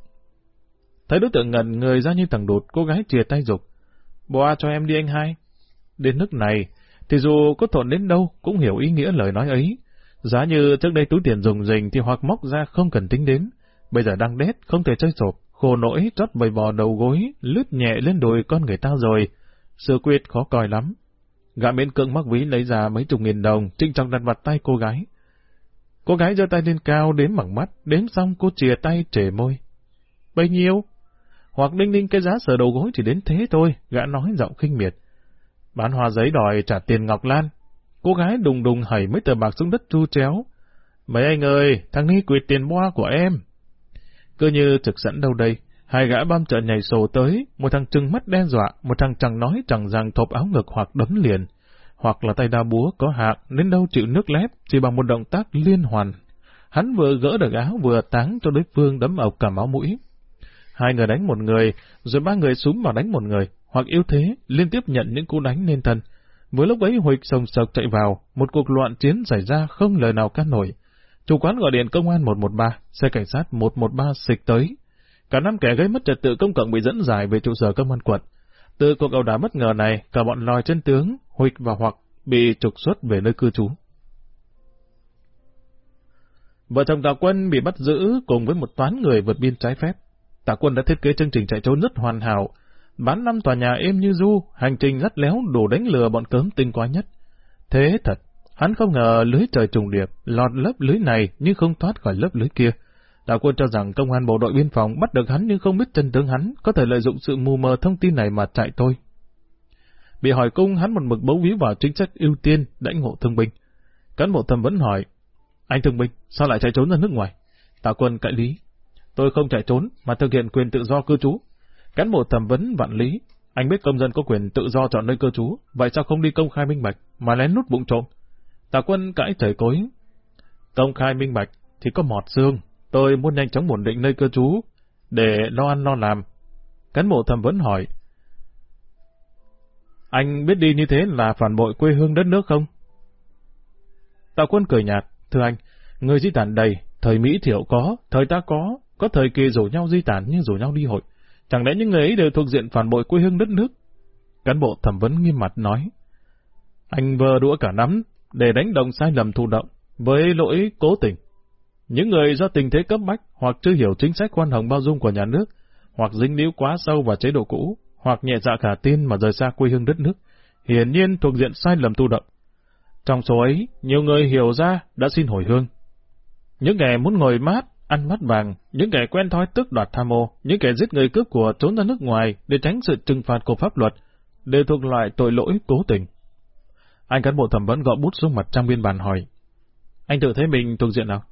Speaker 1: Thấy đối tượng ngẩn người ra như thằng đột, cô gái chìa tay dục. Boa cho em đi anh hai. Đến nước này, thì dù có thộn đến đâu cũng hiểu ý nghĩa lời nói ấy. Giá như trước đây túi tiền dùng dình thì hoặc móc ra không cần tính đến. Bây giờ đang đét, không thể chơi sộp, khổ nỗi trót bầy bò đầu gối, lướt nhẹ lên đùi con người ta rồi. Sự quyết khó coi lắm. Gã miễn cưỡng mắc ví lấy ra mấy chục nghìn đồng, trinh trọng đặt vào tay cô gái. Cô gái giơ tay lên cao, đếm bằng mắt, đếm xong cô chìa tay trề môi. Bấy nhiêu? Hoặc đinh ninh cái giá sờ đầu gối chỉ đến thế thôi, gã nói giọng khinh miệt. Bán hoa giấy đòi trả tiền Ngọc Lan. Cô gái đùng đùng hẩy mấy tờ bạc xuống đất chu chéo. Mấy anh ơi, thằng Ni quyệt tiền boa của em. Cứ như trực sẵn đâu đây, hai gã băm trợ nhảy sổ tới, một thằng trừng mắt đe dọa, một thằng chẳng nói chẳng rằng thộp áo ngực hoặc đấm liền, hoặc là tay đa búa có hạng nên đâu chịu nước lép chỉ bằng một động tác liên hoàn. Hắn vừa gỡ được áo vừa táng cho đối phương đấm ọc cả máu mũi. Hai người đánh một người, rồi ba người súng vào đánh một người, hoặc yếu thế, liên tiếp nhận những cú đánh nên thân. Với lúc ấy huỳnh sồng sộc chạy vào, một cuộc loạn chiến xảy ra không lời nào can nổi. Chủ quán gọi điện công an 113, xe cảnh sát 113 xịch tới. Cả năm kẻ gây mất trật tự công cộng bị dẫn giải về trụ sở công an quận. Từ cuộc ẩu đả bất ngờ này, cả bọn lòi chân tướng, Huịch và Hoặc bị trục xuất về nơi cư trú. Vợ chồng Tạ Quân bị bắt giữ cùng với một toán người vượt biên trái phép. Tạ Quân đã thiết kế chương trình chạy trốn rất hoàn hảo, bán năm tòa nhà êm như du, hành trình rất léo đủ đánh lừa bọn cớm tinh quá nhất. Thế thật, hắn không ngờ lưới trời trùng điệp, lọt lớp lưới này nhưng không thoát khỏi lớp lưới kia. Đạo quân cho rằng công an bộ đội biên phòng bắt được hắn nhưng không biết chân tướng hắn, có thể lợi dụng sự mù mờ thông tin này mà chạy tôi. Bị hỏi cung, hắn một mực bấu víu vào chính sách ưu tiên đãi ngộ thương binh. Cán bộ thẩm vấn hỏi, anh thương binh, sao lại chạy trốn ra nước ngoài? Tào quân cãi lý, tôi không chạy trốn mà thực hiện quyền tự do cư trú, Cán bộ thẩm vấn vạn lý, anh biết công dân có quyền tự do chọn nơi cư trú, vậy sao không đi công khai minh bạch, mà lén nút bụng trộm? Tà quân cãi trời cối. Công khai minh bạch thì có mọt xương, tôi muốn nhanh chóng ổn định nơi cư trú, để lo ăn lo làm. Cán bộ thẩm vấn hỏi, anh biết đi như thế là phản bội quê hương đất nước không? Tào quân cười nhạt, thưa anh, người di tản đầy, thời Mỹ thiểu có, thời ta có, có thời kỳ rủ nhau di tản nhưng rủ nhau đi hội. Chẳng lẽ những người ấy đều thuộc diện phản bội quê hương đất nước? Cán bộ thẩm vấn nghiêm mặt nói. Anh vờ đũa cả nắm để đánh đồng sai lầm thụ động với lỗi cố tình. Những người do tình thế cấp bách hoặc chưa hiểu chính sách khoan hồng bao dung của nhà nước, hoặc dính líu quá sâu vào chế độ cũ, hoặc nhẹ dạ cả tin mà rời xa quê hương đất nước, hiển nhiên thuộc diện sai lầm tu động. Trong số ấy, nhiều người hiểu ra đã xin hồi hương. Những kẻ muốn ngồi mát, ăn mắt vàng, những kẻ quen thói tức đoạt tham ô, những kẻ giết người cướp của trốn ra nước ngoài để tránh sự trừng phạt của pháp luật, đều thuộc loại tội lỗi cố tình. Anh cán bộ thẩm vấn gõ bút xuống mặt trang biên bản hỏi. Anh tự thấy mình thuộc diện nào?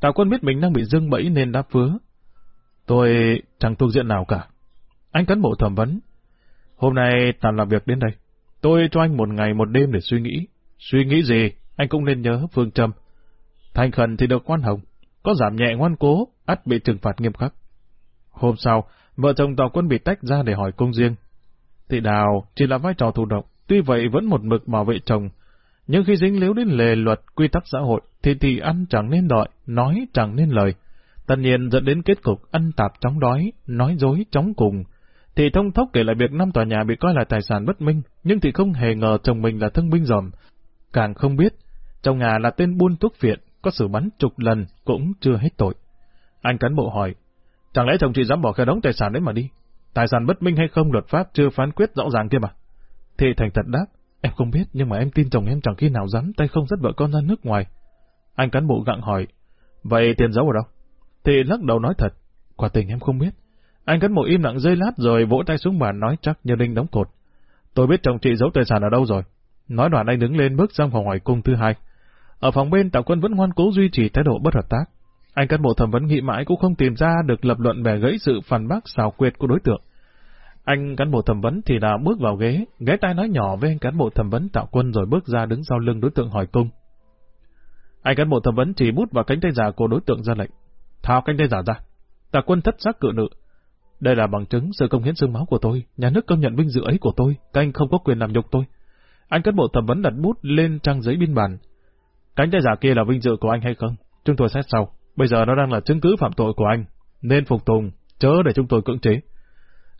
Speaker 1: Tào quân biết mình đang bị dưng bẫy nên đáp phứa. Tôi chẳng thuộc diện nào cả. Anh cán bộ thẩm vấn. Hôm nay tào làm việc đến đây. Tôi cho anh một ngày một đêm để suy nghĩ. Suy nghĩ gì, anh cũng nên nhớ phương châm. Thành khẩn thì được quan hồng. Có giảm nhẹ ngoan cố, ắt bị trừng phạt nghiêm khắc. Hôm sau, vợ chồng tàu quân bị tách ra để hỏi công riêng. Thị đào chỉ là vai trò thụ động, tuy vậy vẫn một mực bảo vệ chồng. Nhưng khi dính líu đến lề luật, quy tắc xã hội, thì thì ăn chẳng nên đợi, nói chẳng nên lời. Tất nhiên dẫn đến kết cục ăn tạp chóng đói, nói dối chóng cùng. Thì thông thốc kể lại việc năm tòa nhà bị coi là tài sản bất minh, nhưng thì không hề ngờ chồng mình là thương binh dòm. Càng không biết, trong nhà là tên buôn thuốc viện, có xử bắn chục lần cũng chưa hết tội. Anh cán bộ hỏi, chẳng lẽ chồng chị dám bỏ cái đống tài sản đấy mà đi? Tài sản bất minh hay không luật pháp chưa phán quyết rõ ràng kia mà. Thì thành thật đáp, em không biết nhưng mà em tin chồng em chẳng khi nào dám tay không dắt vợ con ra nước ngoài. Anh cán bộ gặng hỏi, vậy tiền giấu ở đâu? Thì lắc đầu nói thật, quả tình em không biết. Anh cán bộ im lặng dây lát rồi vỗ tay xuống bàn nói chắc như đinh đóng cột. Tôi biết chồng chị giấu tài sản ở đâu rồi. Nói đoạn anh đứng lên bước sang phòng hỏi cung thứ hai. Ở phòng bên tào Quân vẫn ngoan cố duy trì thái độ bất hợp tác. Anh cán bộ thẩm vấn nghị mãi cũng không tìm ra được lập luận về gãy sự phản bác xào quyệt của đối tượng. Anh cán bộ thẩm vấn thì đã bước vào ghế, ghé tai nói nhỏ với anh cán bộ thẩm vấn tạo Quân rồi bước ra đứng sau lưng đối tượng hỏi cung. Anh cán bộ thẩm vấn chỉ bút vào cánh tay giả của đối tượng ra lệnh. Thao cánh tay giả ra. Tạ Quân thất xác cự nữ. Đây là bằng chứng sự công hiến xương máu của tôi, nhà nước công nhận vinh dự ấy của tôi, các anh không có quyền làm nhục tôi. Anh cán bộ thẩm vấn đặt bút lên trang giấy biên bản. Cánh tay giả kia là vinh dự của anh hay không? Chúng tôi xét sau. Bây giờ nó đang là chứng cứ phạm tội của anh. Nên phục tùng, chớ để chúng tôi cưỡng chế.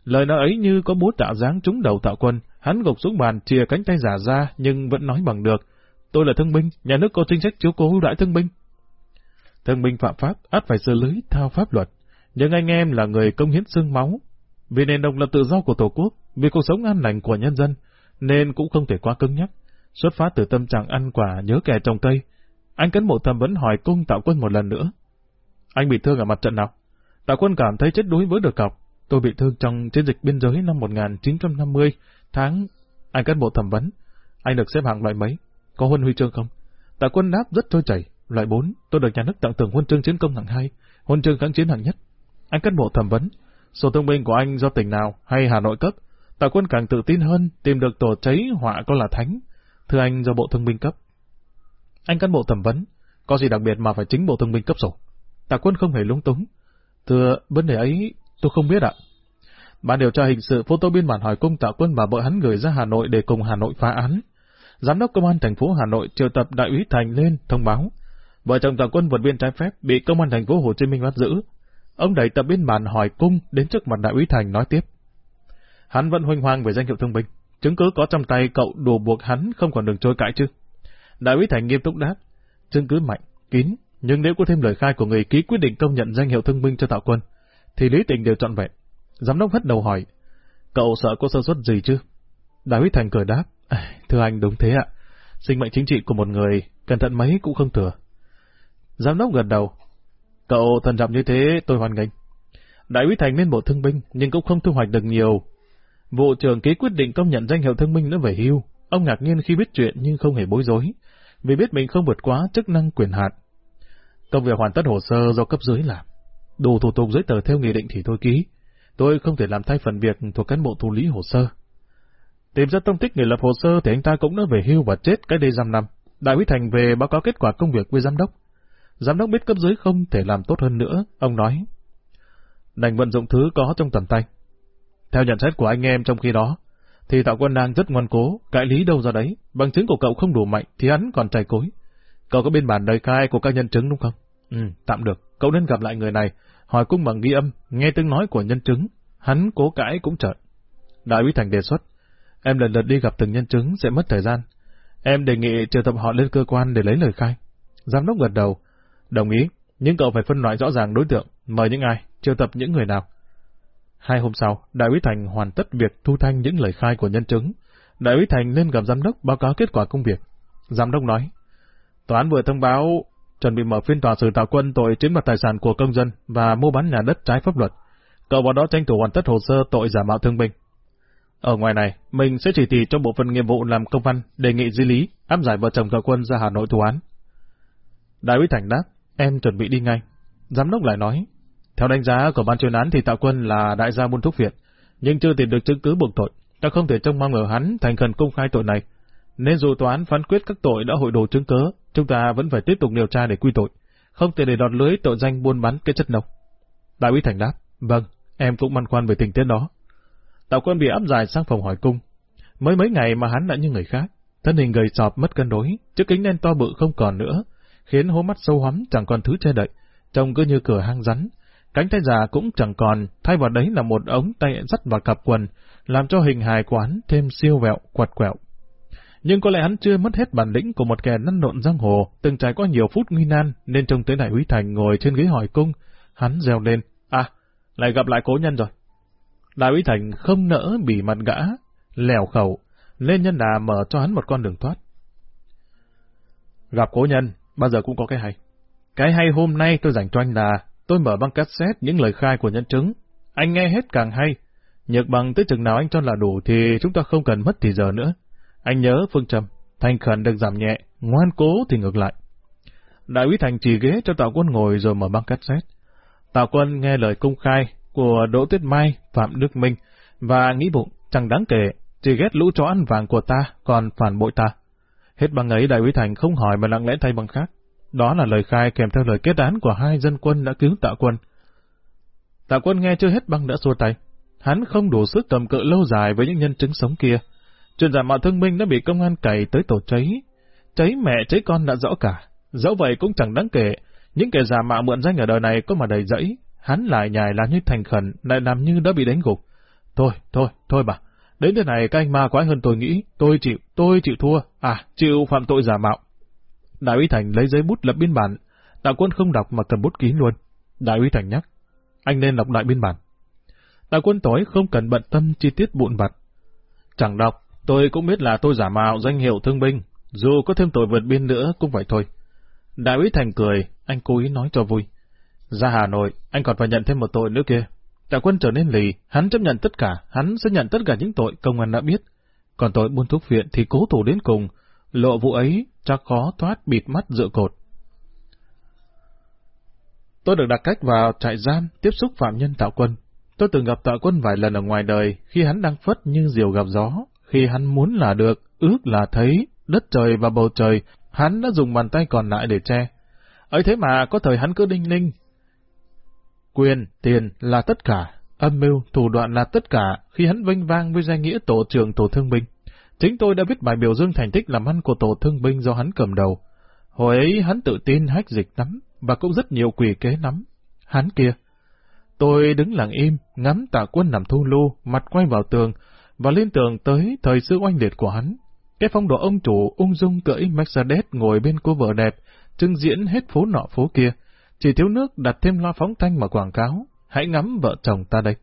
Speaker 1: Lời nói ấy như có búa tạo dáng trúng đầu tạo quân, hắn gục xuống bàn chìa cánh tay giả ra nhưng vẫn nói bằng được. Tôi là thương binh, nhà nước có chính sách chiếu cố ưu đãi thương binh. Thương binh phạm pháp, ắt phải xử lý theo pháp luật. Nhưng anh em là người công hiến xương máu. Vì nền độc lập tự do của Tổ quốc, vì cuộc sống an lành của nhân dân, nên cũng không thể quá cứng nhắc. Xuất phát từ tâm trạng ăn quả nhớ kẻ trồng cây, anh cấn bộ thầm vẫn hỏi cung tạo quân một lần nữa. Anh bị thương ở mặt trận nào? Tạo quân cảm thấy chết đuối với được cọc. Tôi bị thương trong chiến dịch biên giới năm 1950, tháng... Anh cán bộ thẩm vấn. Anh được xếp hạng loại mấy? Có huân huy chương không? Tạ quân đáp rất trôi chảy. Loại 4, tôi được nhà nước tặng thưởng huân chương chiến công hạng 2, huân chương kháng chiến hạng nhất. Anh cán bộ thẩm vấn. Số thương binh của anh do tỉnh nào hay Hà Nội cấp? Tạ quân càng tự tin hơn, tìm được tổ cháy họa có là thánh. Thưa anh do bộ thương binh cấp. Anh cán bộ thẩm vấn. Có gì đặc biệt mà phải chính bộ thương binh cấp sổ? Tạ quân không hề lúng túng. Thưa, vấn đề ấy tôi không biết ạ. Ban điều tra hình sự photo biên bản hỏi cung tạo quân và vợ hắn gửi ra Hà Nội để cùng Hà Nội phá án. Giám đốc công an thành phố Hà Nội triệu tập đại úy Thành lên thông báo. Vợ chồng tạo quân vượt biên trái phép bị công an thành phố Hồ Chí Minh bắt giữ. Ông đẩy tập biên bản hỏi cung đến trước mặt đại úy Thành nói tiếp. Hắn vẫn hoành hoang về danh hiệu thương binh. Chứng cứ có trong tay cậu đùa buộc hắn không còn đường trôi cãi chứ. Đại úy Thành nghiêm túc đáp. Chứng cứ mạnh, kín, nhưng nếu có thêm lời khai của người ký quyết định công nhận danh hiệu thương binh cho Tạo Quân, thì lý tình đều trọn vẹn. Giám đốc hất đầu hỏi, cậu sợ có sơ suất gì chứ? Đại úy Thành cười đáp, à, thưa anh đúng thế ạ, sinh mệnh chính trị của một người, cẩn thận mấy cũng không thừa. Giám đốc gật đầu, cậu thần trọng như thế tôi hoàn nghênh. Đại úy Thành lên bộ thương binh nhưng cũng không thu hoạch được nhiều. Vụ trưởng ký quyết định công nhận danh hiệu thương binh nữa về hưu, ông ngạc nhiên khi biết chuyện nhưng không hề bối rối, vì biết mình không vượt quá chức năng quyền hạn. Công việc hoàn tất hồ sơ do cấp dưới làm. Đủ thủ tục giấy tờ theo nghị định thì tôi ký. Tôi không thể làm thay phần việc thuộc cán bộ thủ lý hồ sơ. Tìm ra tông tích người lập hồ sơ thì anh ta cũng đã về hưu và chết cái đây giam năm. Đại úy Thành về báo cáo kết quả công việc với giám đốc. Giám đốc biết cấp dưới không thể làm tốt hơn nữa, ông nói. Đành vận dụng thứ có trong tầm tay. Theo nhận xét của anh em trong khi đó, thì Tạo Quân đang rất ngoan cố, cãi lý đâu ra đấy, bằng chứng của cậu không đủ mạnh thì hắn còn trai cối. Cậu có biên bản lời khai của các nhân chứng đúng không? Ừ, tạm được. Cậu nên gặp lại người này, hỏi cung bằng ghi âm, nghe tiếng nói của nhân chứng. Hắn cố cãi cũng chợt. Đại úy Thành đề xuất. Em lần lượt đi gặp từng nhân chứng sẽ mất thời gian. Em đề nghị triệu tập họ lên cơ quan để lấy lời khai. Giám đốc gật đầu. Đồng ý, nhưng cậu phải phân loại rõ ràng đối tượng, mời những ai, triệu tập những người nào. Hai hôm sau, Đại úy Thành hoàn tất việc thu thanh những lời khai của nhân chứng. Đại úy Thành lên gặp giám đốc báo cáo kết quả công việc. Giám đốc nói, Tòa án vừa thông báo chuẩn bị mở phiên tòa xử Tạo Quân tội chiếm đoạt tài sản của công dân và mua bán nhà đất trái pháp luật. Cậu vào đó tranh thủ hoàn tất hồ sơ tội giả mạo thương binh. Ở ngoài này, mình sẽ chỉ thị cho bộ phận nghiệp vụ làm công văn đề nghị di lý áp giải vợ chồng Tạo Quân ra Hà Nội thủ án. Đại úy Thành đáp, em chuẩn bị đi ngay. Giám đốc lại nói, theo đánh giá của ban chuyên án thì Tạo Quân là đại gia buôn thuốc viện, nhưng chưa tìm được chứng cứ buộc tội. Ta không thể trông mong ở hắn thành khẩn công khai tội này. Nên dù tòa án phán quyết các tội đã hội đồ chứng cớ, chúng ta vẫn phải tiếp tục điều tra để quy tội, không thể để đọt lưới tội danh buôn bán cái chất độc. Đại úy Thành đáp, vâng, em cũng băn khoăn về tình tiết đó. Tạo quân bị áp dài sang phòng hỏi cung. Mới mấy ngày mà hắn đã như người khác, thân hình gầy sọp mất cân đối, chiếc kính đen to bự không còn nữa, khiến hố mắt sâu hoắm chẳng còn thứ che đậy, trông cứ như cửa hang rắn. Cánh tay già cũng chẳng còn, thay vào đấy là một ống tay dắt và cặp quần, làm cho hình hài quán thêm siêu vẹo, quạt quẹo. Nhưng có lẽ hắn chưa mất hết bản lĩnh của một kẻ năn nộn giang hồ, từng trải qua nhiều phút nguy nan, nên trông tới đại úy thành ngồi trên ghế hỏi cung, hắn reo lên, à, lại gặp lại cố nhân rồi. Đại úy thành không nỡ bị mặt gã, lèo khẩu, lên nhân đà mở cho hắn một con đường thoát. Gặp cố nhân, bao giờ cũng có cái hay. Cái hay hôm nay tôi dành cho anh là, tôi mở băng cassette những lời khai của nhân chứng. Anh nghe hết càng hay. Nhược bằng tới chừng nào anh cho là đủ thì chúng ta không cần mất thì giờ nữa. Anh nhớ phương trầm, thành khẩn được giảm nhẹ, ngoan cố thì ngược lại. Đại úy Thành chỉ ghế cho Tạo Quân ngồi rồi mở băng cassette. Tạo Quân nghe lời công khai của Đỗ Tuyết Mai, Phạm Đức Minh và nghĩ bụng chẳng đáng kể, chỉ ghét lũ chó ăn vàng của ta, còn phản bội ta. Hết băng ấy Đại úy Thành không hỏi mà lặng lẽ thay băng khác. Đó là lời khai kèm theo lời kết án của hai dân quân đã cứu Tạ Quân. Tạ Quân nghe chưa hết băng đã xua tay. Hắn không đủ sức cầm cự lâu dài với những nhân chứng sống kia. Chuyện giả mạo thương minh đã bị công an cày tới tổ cháy. Cháy mẹ cháy con đã rõ cả. Dẫu vậy cũng chẳng đáng kể. Những kẻ giả mạo mượn danh ở đời này có mà đầy dẫy. Hắn lại nhài làm như thành khẩn, lại làm như đã bị đánh gục. Thôi, thôi, thôi bà. Đến thế này các anh ma quái hơn tôi nghĩ. Tôi chịu, tôi chịu thua. À, chịu phạm tội giả mạo. Đại úy Thành lấy giấy bút lập biên bản. Đạo quân không đọc mà cầm bút ký luôn. Đại úy Thành nhắc. Anh nên đọc lại biên bản. Đạo quân tối không cần bận tâm chi tiết bụn vặt. Chẳng đọc, tôi cũng biết là tôi giả mạo danh hiệu thương binh. Dù có thêm tội vượt biên nữa cũng vậy thôi. Đại úy Thành cười, anh cố ý nói cho vui. Ra Hà Nội, anh còn phải nhận thêm một tội nữa kia. Tạ quân trở nên lì, hắn chấp nhận tất cả, hắn sẽ nhận tất cả những tội công an đã biết. Còn tội buôn thuốc viện thì cố thủ đến cùng, lộ vụ ấy chắc khó thoát bịt mắt dựa cột. Tôi được đặt cách vào trại giam tiếp xúc phạm nhân Tạo Quân. Tôi từng gặp Tạo Quân vài lần ở ngoài đời khi hắn đang phất như diều gặp gió, khi hắn muốn là được, ước là thấy, đất trời và bầu trời, hắn đã dùng bàn tay còn lại để che. ấy thế mà có thời hắn cứ đinh ninh. Quyền, tiền là tất cả, âm mưu, thủ đoạn là tất cả khi hắn vinh vang với danh nghĩa tổ trưởng tổ thương binh. Chính tôi đã viết bài biểu dương thành tích làm ăn của tổ thương binh do hắn cầm đầu. Hồi ấy hắn tự tin hách dịch lắm, và cũng rất nhiều quỷ kế lắm. Hắn kia. Tôi đứng lặng im, ngắm tạ quân nằm thu lưu, mặt quay vào tường, và lên tường tới thời sự oanh liệt của hắn. Cái phong độ ông chủ ung dung cưỡi Mercedes ngồi bên cô vợ đẹp, trưng diễn hết phố nọ phố kia. Chỉ thiếu nước đặt thêm loa phóng thanh mà quảng cáo. Hãy ngắm vợ chồng ta đây.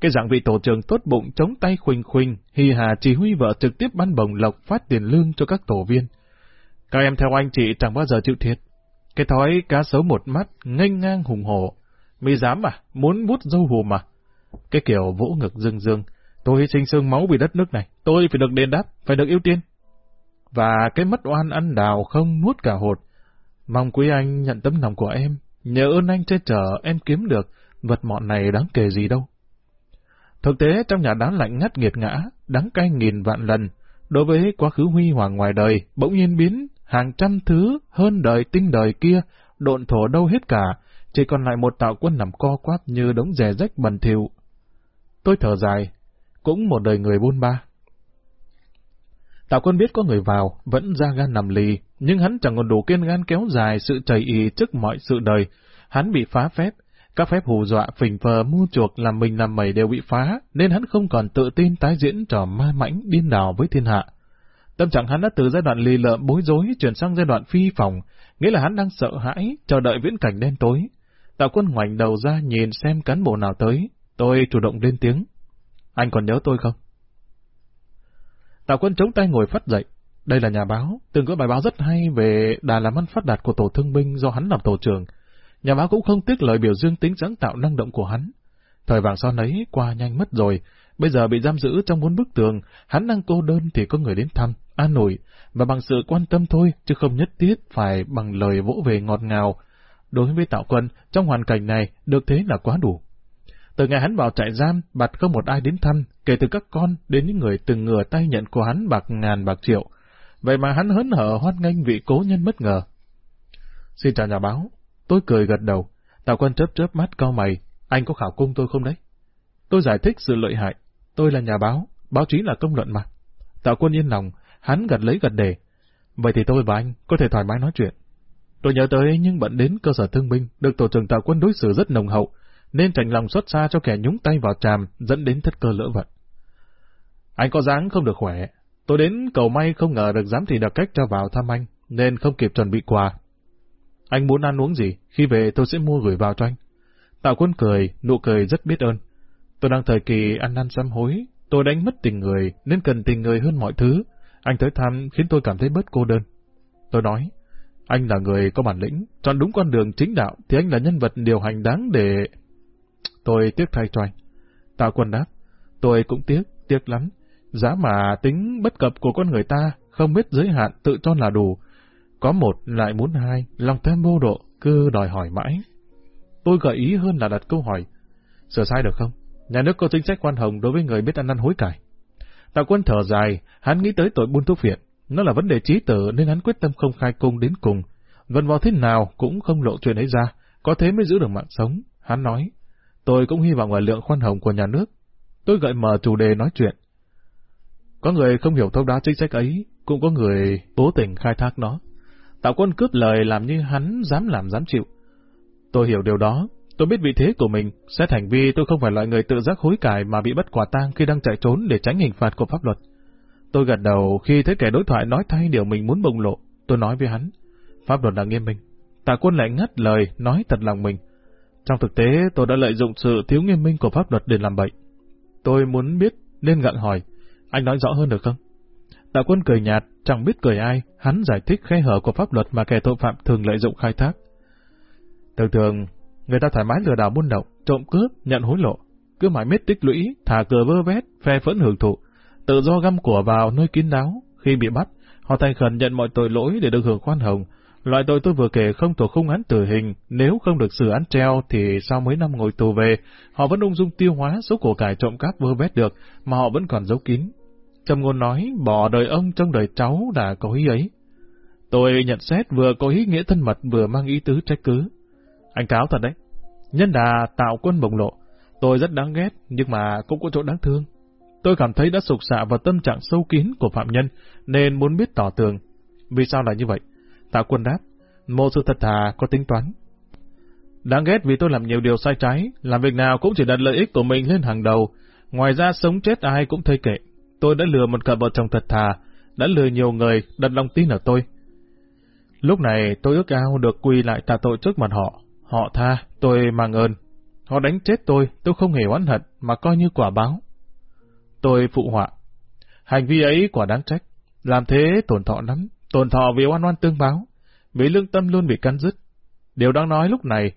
Speaker 1: Cái dạng vị tổ trưởng tốt bụng chống tay khuynh khuynh, hi hà chỉ huy vợ trực tiếp ban bồng lộc phát tiền lương cho các tổ viên. Các em theo anh chị chẳng bao giờ chịu thiệt. Cái thói cá sấu một mắt, nghênh ngang hùng hổ. mày dám à, muốn bút dâu hùm mà. Cái kiểu vỗ ngực dương dương, tôi hy sinh xương máu vì đất nước này, tôi phải được đền đáp, phải được ưu tiên. Và cái mất oan ăn đào không nuốt cả hột. Mong quý anh nhận tấm lòng của em, nhờ ơn anh che chở em kiếm được, vật mọn này đáng kể gì đâu. Thực tế trong nhà đá lạnh ngắt nghiệt ngã, đắng cay nghìn vạn lần, đối với quá khứ huy hoàng ngoài đời, bỗng nhiên biến hàng trăm thứ hơn đời tinh đời kia, độn thổ đâu hết cả, chỉ còn lại một tạo quân nằm co quắp như đống rè rách bẩn thỉu. Tôi thở dài, cũng một đời người buôn ba. Tạo quân biết có người vào, vẫn ra gan nằm lì, nhưng hắn chẳng còn đủ kiên gan kéo dài sự chảy ý trước mọi sự đời. Hắn bị phá phép, các phép hù dọa, phình phờ, mua chuộc làm mình làm mẩy đều bị phá, nên hắn không còn tự tin tái diễn trò ma mãnh điên đảo với thiên hạ. Tâm trạng hắn đã từ giai đoạn lì lợm bối rối chuyển sang giai đoạn phi phòng, nghĩa là hắn đang sợ hãi, chờ đợi viễn cảnh đen tối. Tạo quân ngoảnh đầu ra nhìn xem cán bộ nào tới. Tôi chủ động lên tiếng. Anh còn nhớ tôi không? Tào quân chống tay ngồi phát dậy. Đây là nhà báo, từng có bài báo rất hay về đà làm ăn phát đạt của tổ thương binh do hắn làm tổ trưởng. Nhà báo cũng không tiếc lời biểu dương tính sáng tạo năng động của hắn. Thời vàng son ấy qua nhanh mất rồi, bây giờ bị giam giữ trong bốn bức tường, hắn đang cô đơn thì có người đến thăm, an ủi, và bằng sự quan tâm thôi, chứ không nhất thiết phải bằng lời vỗ về ngọt ngào. Đối với Tạo Quân, trong hoàn cảnh này, được thế là quá đủ. Từ ngày hắn vào trại giam, bặt không một ai đến thăm, kể từ các con đến những người từng ngừa tay nhận của hắn bạc ngàn bạc triệu. Vậy mà hắn hớn hở hoan nghênh vị cố nhân bất ngờ. Xin chào nhà báo. Tôi cười gật đầu. Tào quân chớp chớp mắt cao mày. Anh có khảo cung tôi không đấy? Tôi giải thích sự lợi hại. Tôi là nhà báo. Báo chí là công luận mà. Tào quân yên lòng. Hắn gật lấy gật đề. Vậy thì tôi và anh có thể thoải mái nói chuyện. Tôi nhớ tới nhưng bận đến cơ sở thương binh, được tổ trưởng Tào quân đối xử rất nồng hậu, nên thành lòng xuất xa cho kẻ nhúng tay vào tràm, dẫn đến thất cơ lỡ vận. Anh có dáng không được khỏe. Tôi đến cầu may không ngờ được dám thì đặc cách cho vào thăm anh, nên không kịp chuẩn bị quà. Anh muốn ăn uống gì, khi về tôi sẽ mua gửi vào cho anh. Tạo quân cười, nụ cười rất biết ơn. Tôi đang thời kỳ ăn năn sám hối, tôi đánh mất tình người, nên cần tình người hơn mọi thứ. Anh tới thăm khiến tôi cảm thấy bớt cô đơn. Tôi nói, anh là người có bản lĩnh, chọn đúng con đường chính đạo, thì anh là nhân vật điều hành đáng để... Tôi tiếc thay cho anh. Tạo quân đáp, tôi cũng tiếc, tiếc lắm. Giá mà tính bất cập của con người ta, không biết giới hạn tự cho là đủ. Có một lại muốn hai, lòng thêm vô độ, cứ đòi hỏi mãi. Tôi gợi ý hơn là đặt câu hỏi, sửa sai được không? Nhà nước có chính sách khoan hồng đối với người biết ăn năn hối cải. Tạo quân thở dài, hắn nghĩ tới tội buôn thuốc phiện. Nó là vấn đề trí tử nên hắn quyết tâm không khai cung đến cùng. Vần vào thế nào cũng không lộ chuyện ấy ra, có thế mới giữ được mạng sống. Hắn nói, Tôi cũng hy vọng ở lượng khoan hồng của nhà nước. Tôi gợi mở chủ đề nói chuyện. Có người không hiểu thấu đáo chính sách ấy, cũng có người cố tình khai thác nó. Tạo quân cướp lời làm như hắn dám làm dám chịu. Tôi hiểu điều đó, tôi biết vị thế của mình, xét hành vi tôi không phải loại người tự giác hối cải mà bị bắt quả tang khi đang chạy trốn để tránh hình phạt của pháp luật. Tôi gật đầu khi thấy kẻ đối thoại nói thay điều mình muốn bùng lộ, tôi nói với hắn, pháp luật là nghiêm minh. Tạ quân lại ngắt lời, nói thật lòng mình. Trong thực tế, tôi đã lợi dụng sự thiếu nghiêm minh của pháp luật để làm bậy. Tôi muốn biết, nên gặng hỏi, anh nói rõ hơn được không? Đạo quân cười nhạt, chẳng biết cười ai, hắn giải thích khe hở của pháp luật mà kẻ tội phạm thường lợi dụng khai thác. Thường thường, người ta thoải mái lừa đảo buôn lậu, trộm cướp, nhận hối lộ, cứ mãi miết tích lũy, thả cờ vơ vét, phe phẫn hưởng thụ, tự do găm của vào nơi kín đáo, khi bị bắt, họ thành khẩn nhận mọi tội lỗi để được hưởng khoan hồng, Loại tội tôi vừa kể không thuộc khung án tử hình, nếu không được xử án treo thì sau mấy năm ngồi tù về, họ vẫn ung dung tiêu hóa số của cải trộm cắp vơ vét được, mà họ vẫn còn giấu kín. Trầm ngôn nói, bỏ đời ông trong đời cháu đã có ý ấy. Tôi nhận xét vừa có ý nghĩa thân mật vừa mang ý tứ trách cứ. Anh cáo thật đấy. Nhân đà tạo quân bồng lộ. Tôi rất đáng ghét, nhưng mà cũng có chỗ đáng thương. Tôi cảm thấy đã sụp xạ vào tâm trạng sâu kín của phạm nhân, nên muốn biết tỏ tường. Vì sao là như vậy? Tạ quân đáp, một sự thật thà có tính toán. Đáng ghét vì tôi làm nhiều điều sai trái, làm việc nào cũng chỉ đặt lợi ích của mình lên hàng đầu. Ngoài ra sống chết ai cũng thấy kệ. Tôi đã lừa một cặp vợ chồng thật thà, đã lừa nhiều người đặt lòng tin ở tôi. Lúc này tôi ước ao được quỳ lại tạ tội trước mặt họ. Họ tha, tôi mang ơn. Họ đánh chết tôi, tôi không hề oán hận, mà coi như quả báo. Tôi phụ họa. Hành vi ấy quả đáng trách. Làm thế tổn thọ lắm. Tổn thọ vì oan oan tương báo, vì lương tâm luôn bị cắn dứt. Điều đang nói lúc này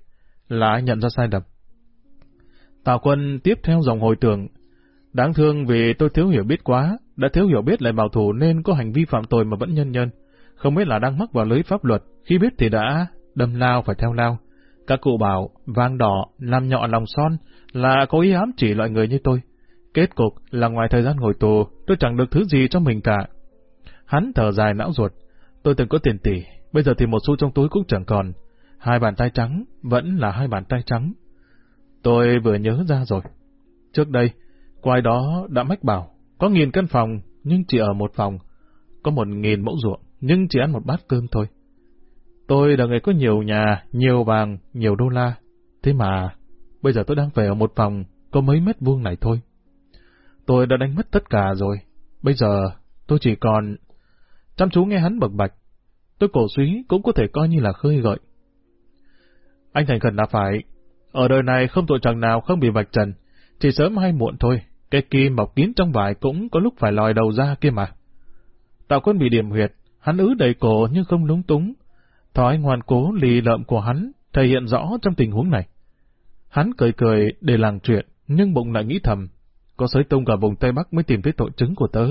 Speaker 1: là anh nhận ra sai lầm. Tào quân tiếp theo dòng hồi tưởng. Đáng thương vì tôi thiếu hiểu biết quá, đã thiếu hiểu biết lại bảo thủ nên có hành vi phạm tội mà vẫn nhân nhân. Không biết là đang mắc vào lưới pháp luật, khi biết thì đã đâm lao phải theo lao. Các cụ bảo, vang đỏ, làm nhọ lòng son, là có ý ám chỉ loại người như tôi. Kết cục là ngoài thời gian ngồi tù, tôi chẳng được thứ gì cho mình cả, Hắn thở dài não ruột. Tôi từng có tiền tỷ, bây giờ thì một xu trong túi cũng chẳng còn. Hai bàn tay trắng, vẫn là hai bàn tay trắng. Tôi vừa nhớ ra rồi. Trước đây, quai đó đã mách bảo, có nghìn căn phòng, nhưng chỉ ở một phòng. Có một nghìn mẫu ruộng, nhưng chỉ ăn một bát cơm thôi. Tôi là người có nhiều nhà, nhiều vàng, nhiều đô la. Thế mà, bây giờ tôi đang về ở một phòng, có mấy mét vuông này thôi. Tôi đã đánh mất tất cả rồi. Bây giờ, tôi chỉ còn Chăm chú nghe hắn bậc bạch, tôi cổ suý cũng có thể coi như là khơi gợi. Anh thành khẩn là phải, ở đời này không tội chẳng nào không bị vạch trần, Chỉ sớm hay muộn thôi, cái kim mọc kín trong vải cũng có lúc phải lòi đầu ra kia mà. Tạo quân bị điểm huyệt, hắn ứ đầy cổ nhưng không lúng túng. Thói ngoan cố lì lợm của hắn thể hiện rõ trong tình huống này. Hắn cười cười để làng chuyện, nhưng bụng lại nghĩ thầm, có sới tung cả vùng Tây Bắc mới tìm thấy tội chứng của tớ.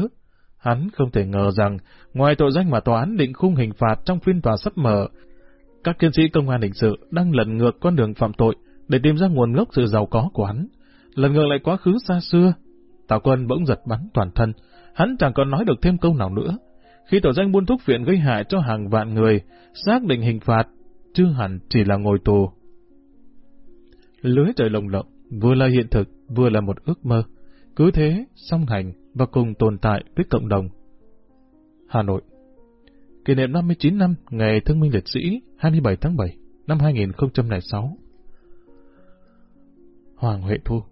Speaker 1: Hắn không thể ngờ rằng, ngoài tội danh mà tòa án định khung hình phạt trong phiên tòa sắp mở, các chiến sĩ công an hình sự đang lật ngược con đường phạm tội để tìm ra nguồn gốc sự giàu có của hắn. Lần ngược lại quá khứ xa xưa, Tào Quân bỗng giật bắn toàn thân, hắn chẳng còn nói được thêm câu nào nữa. Khi tội danh buôn thuốc viện gây hại cho hàng vạn người, xác định hình phạt, chưa hẳn chỉ là ngồi tù. Lưới trời lồng lộng, vừa là hiện thực, vừa là một ước mơ. Cứ thế, song hành và cùng tồn tại với cộng đồng. Hà Nội. Kỷ niệm 59 năm Ngày Thương minh Liệt sĩ 27 tháng 7 năm 2006 Hoàng Huệ Thu.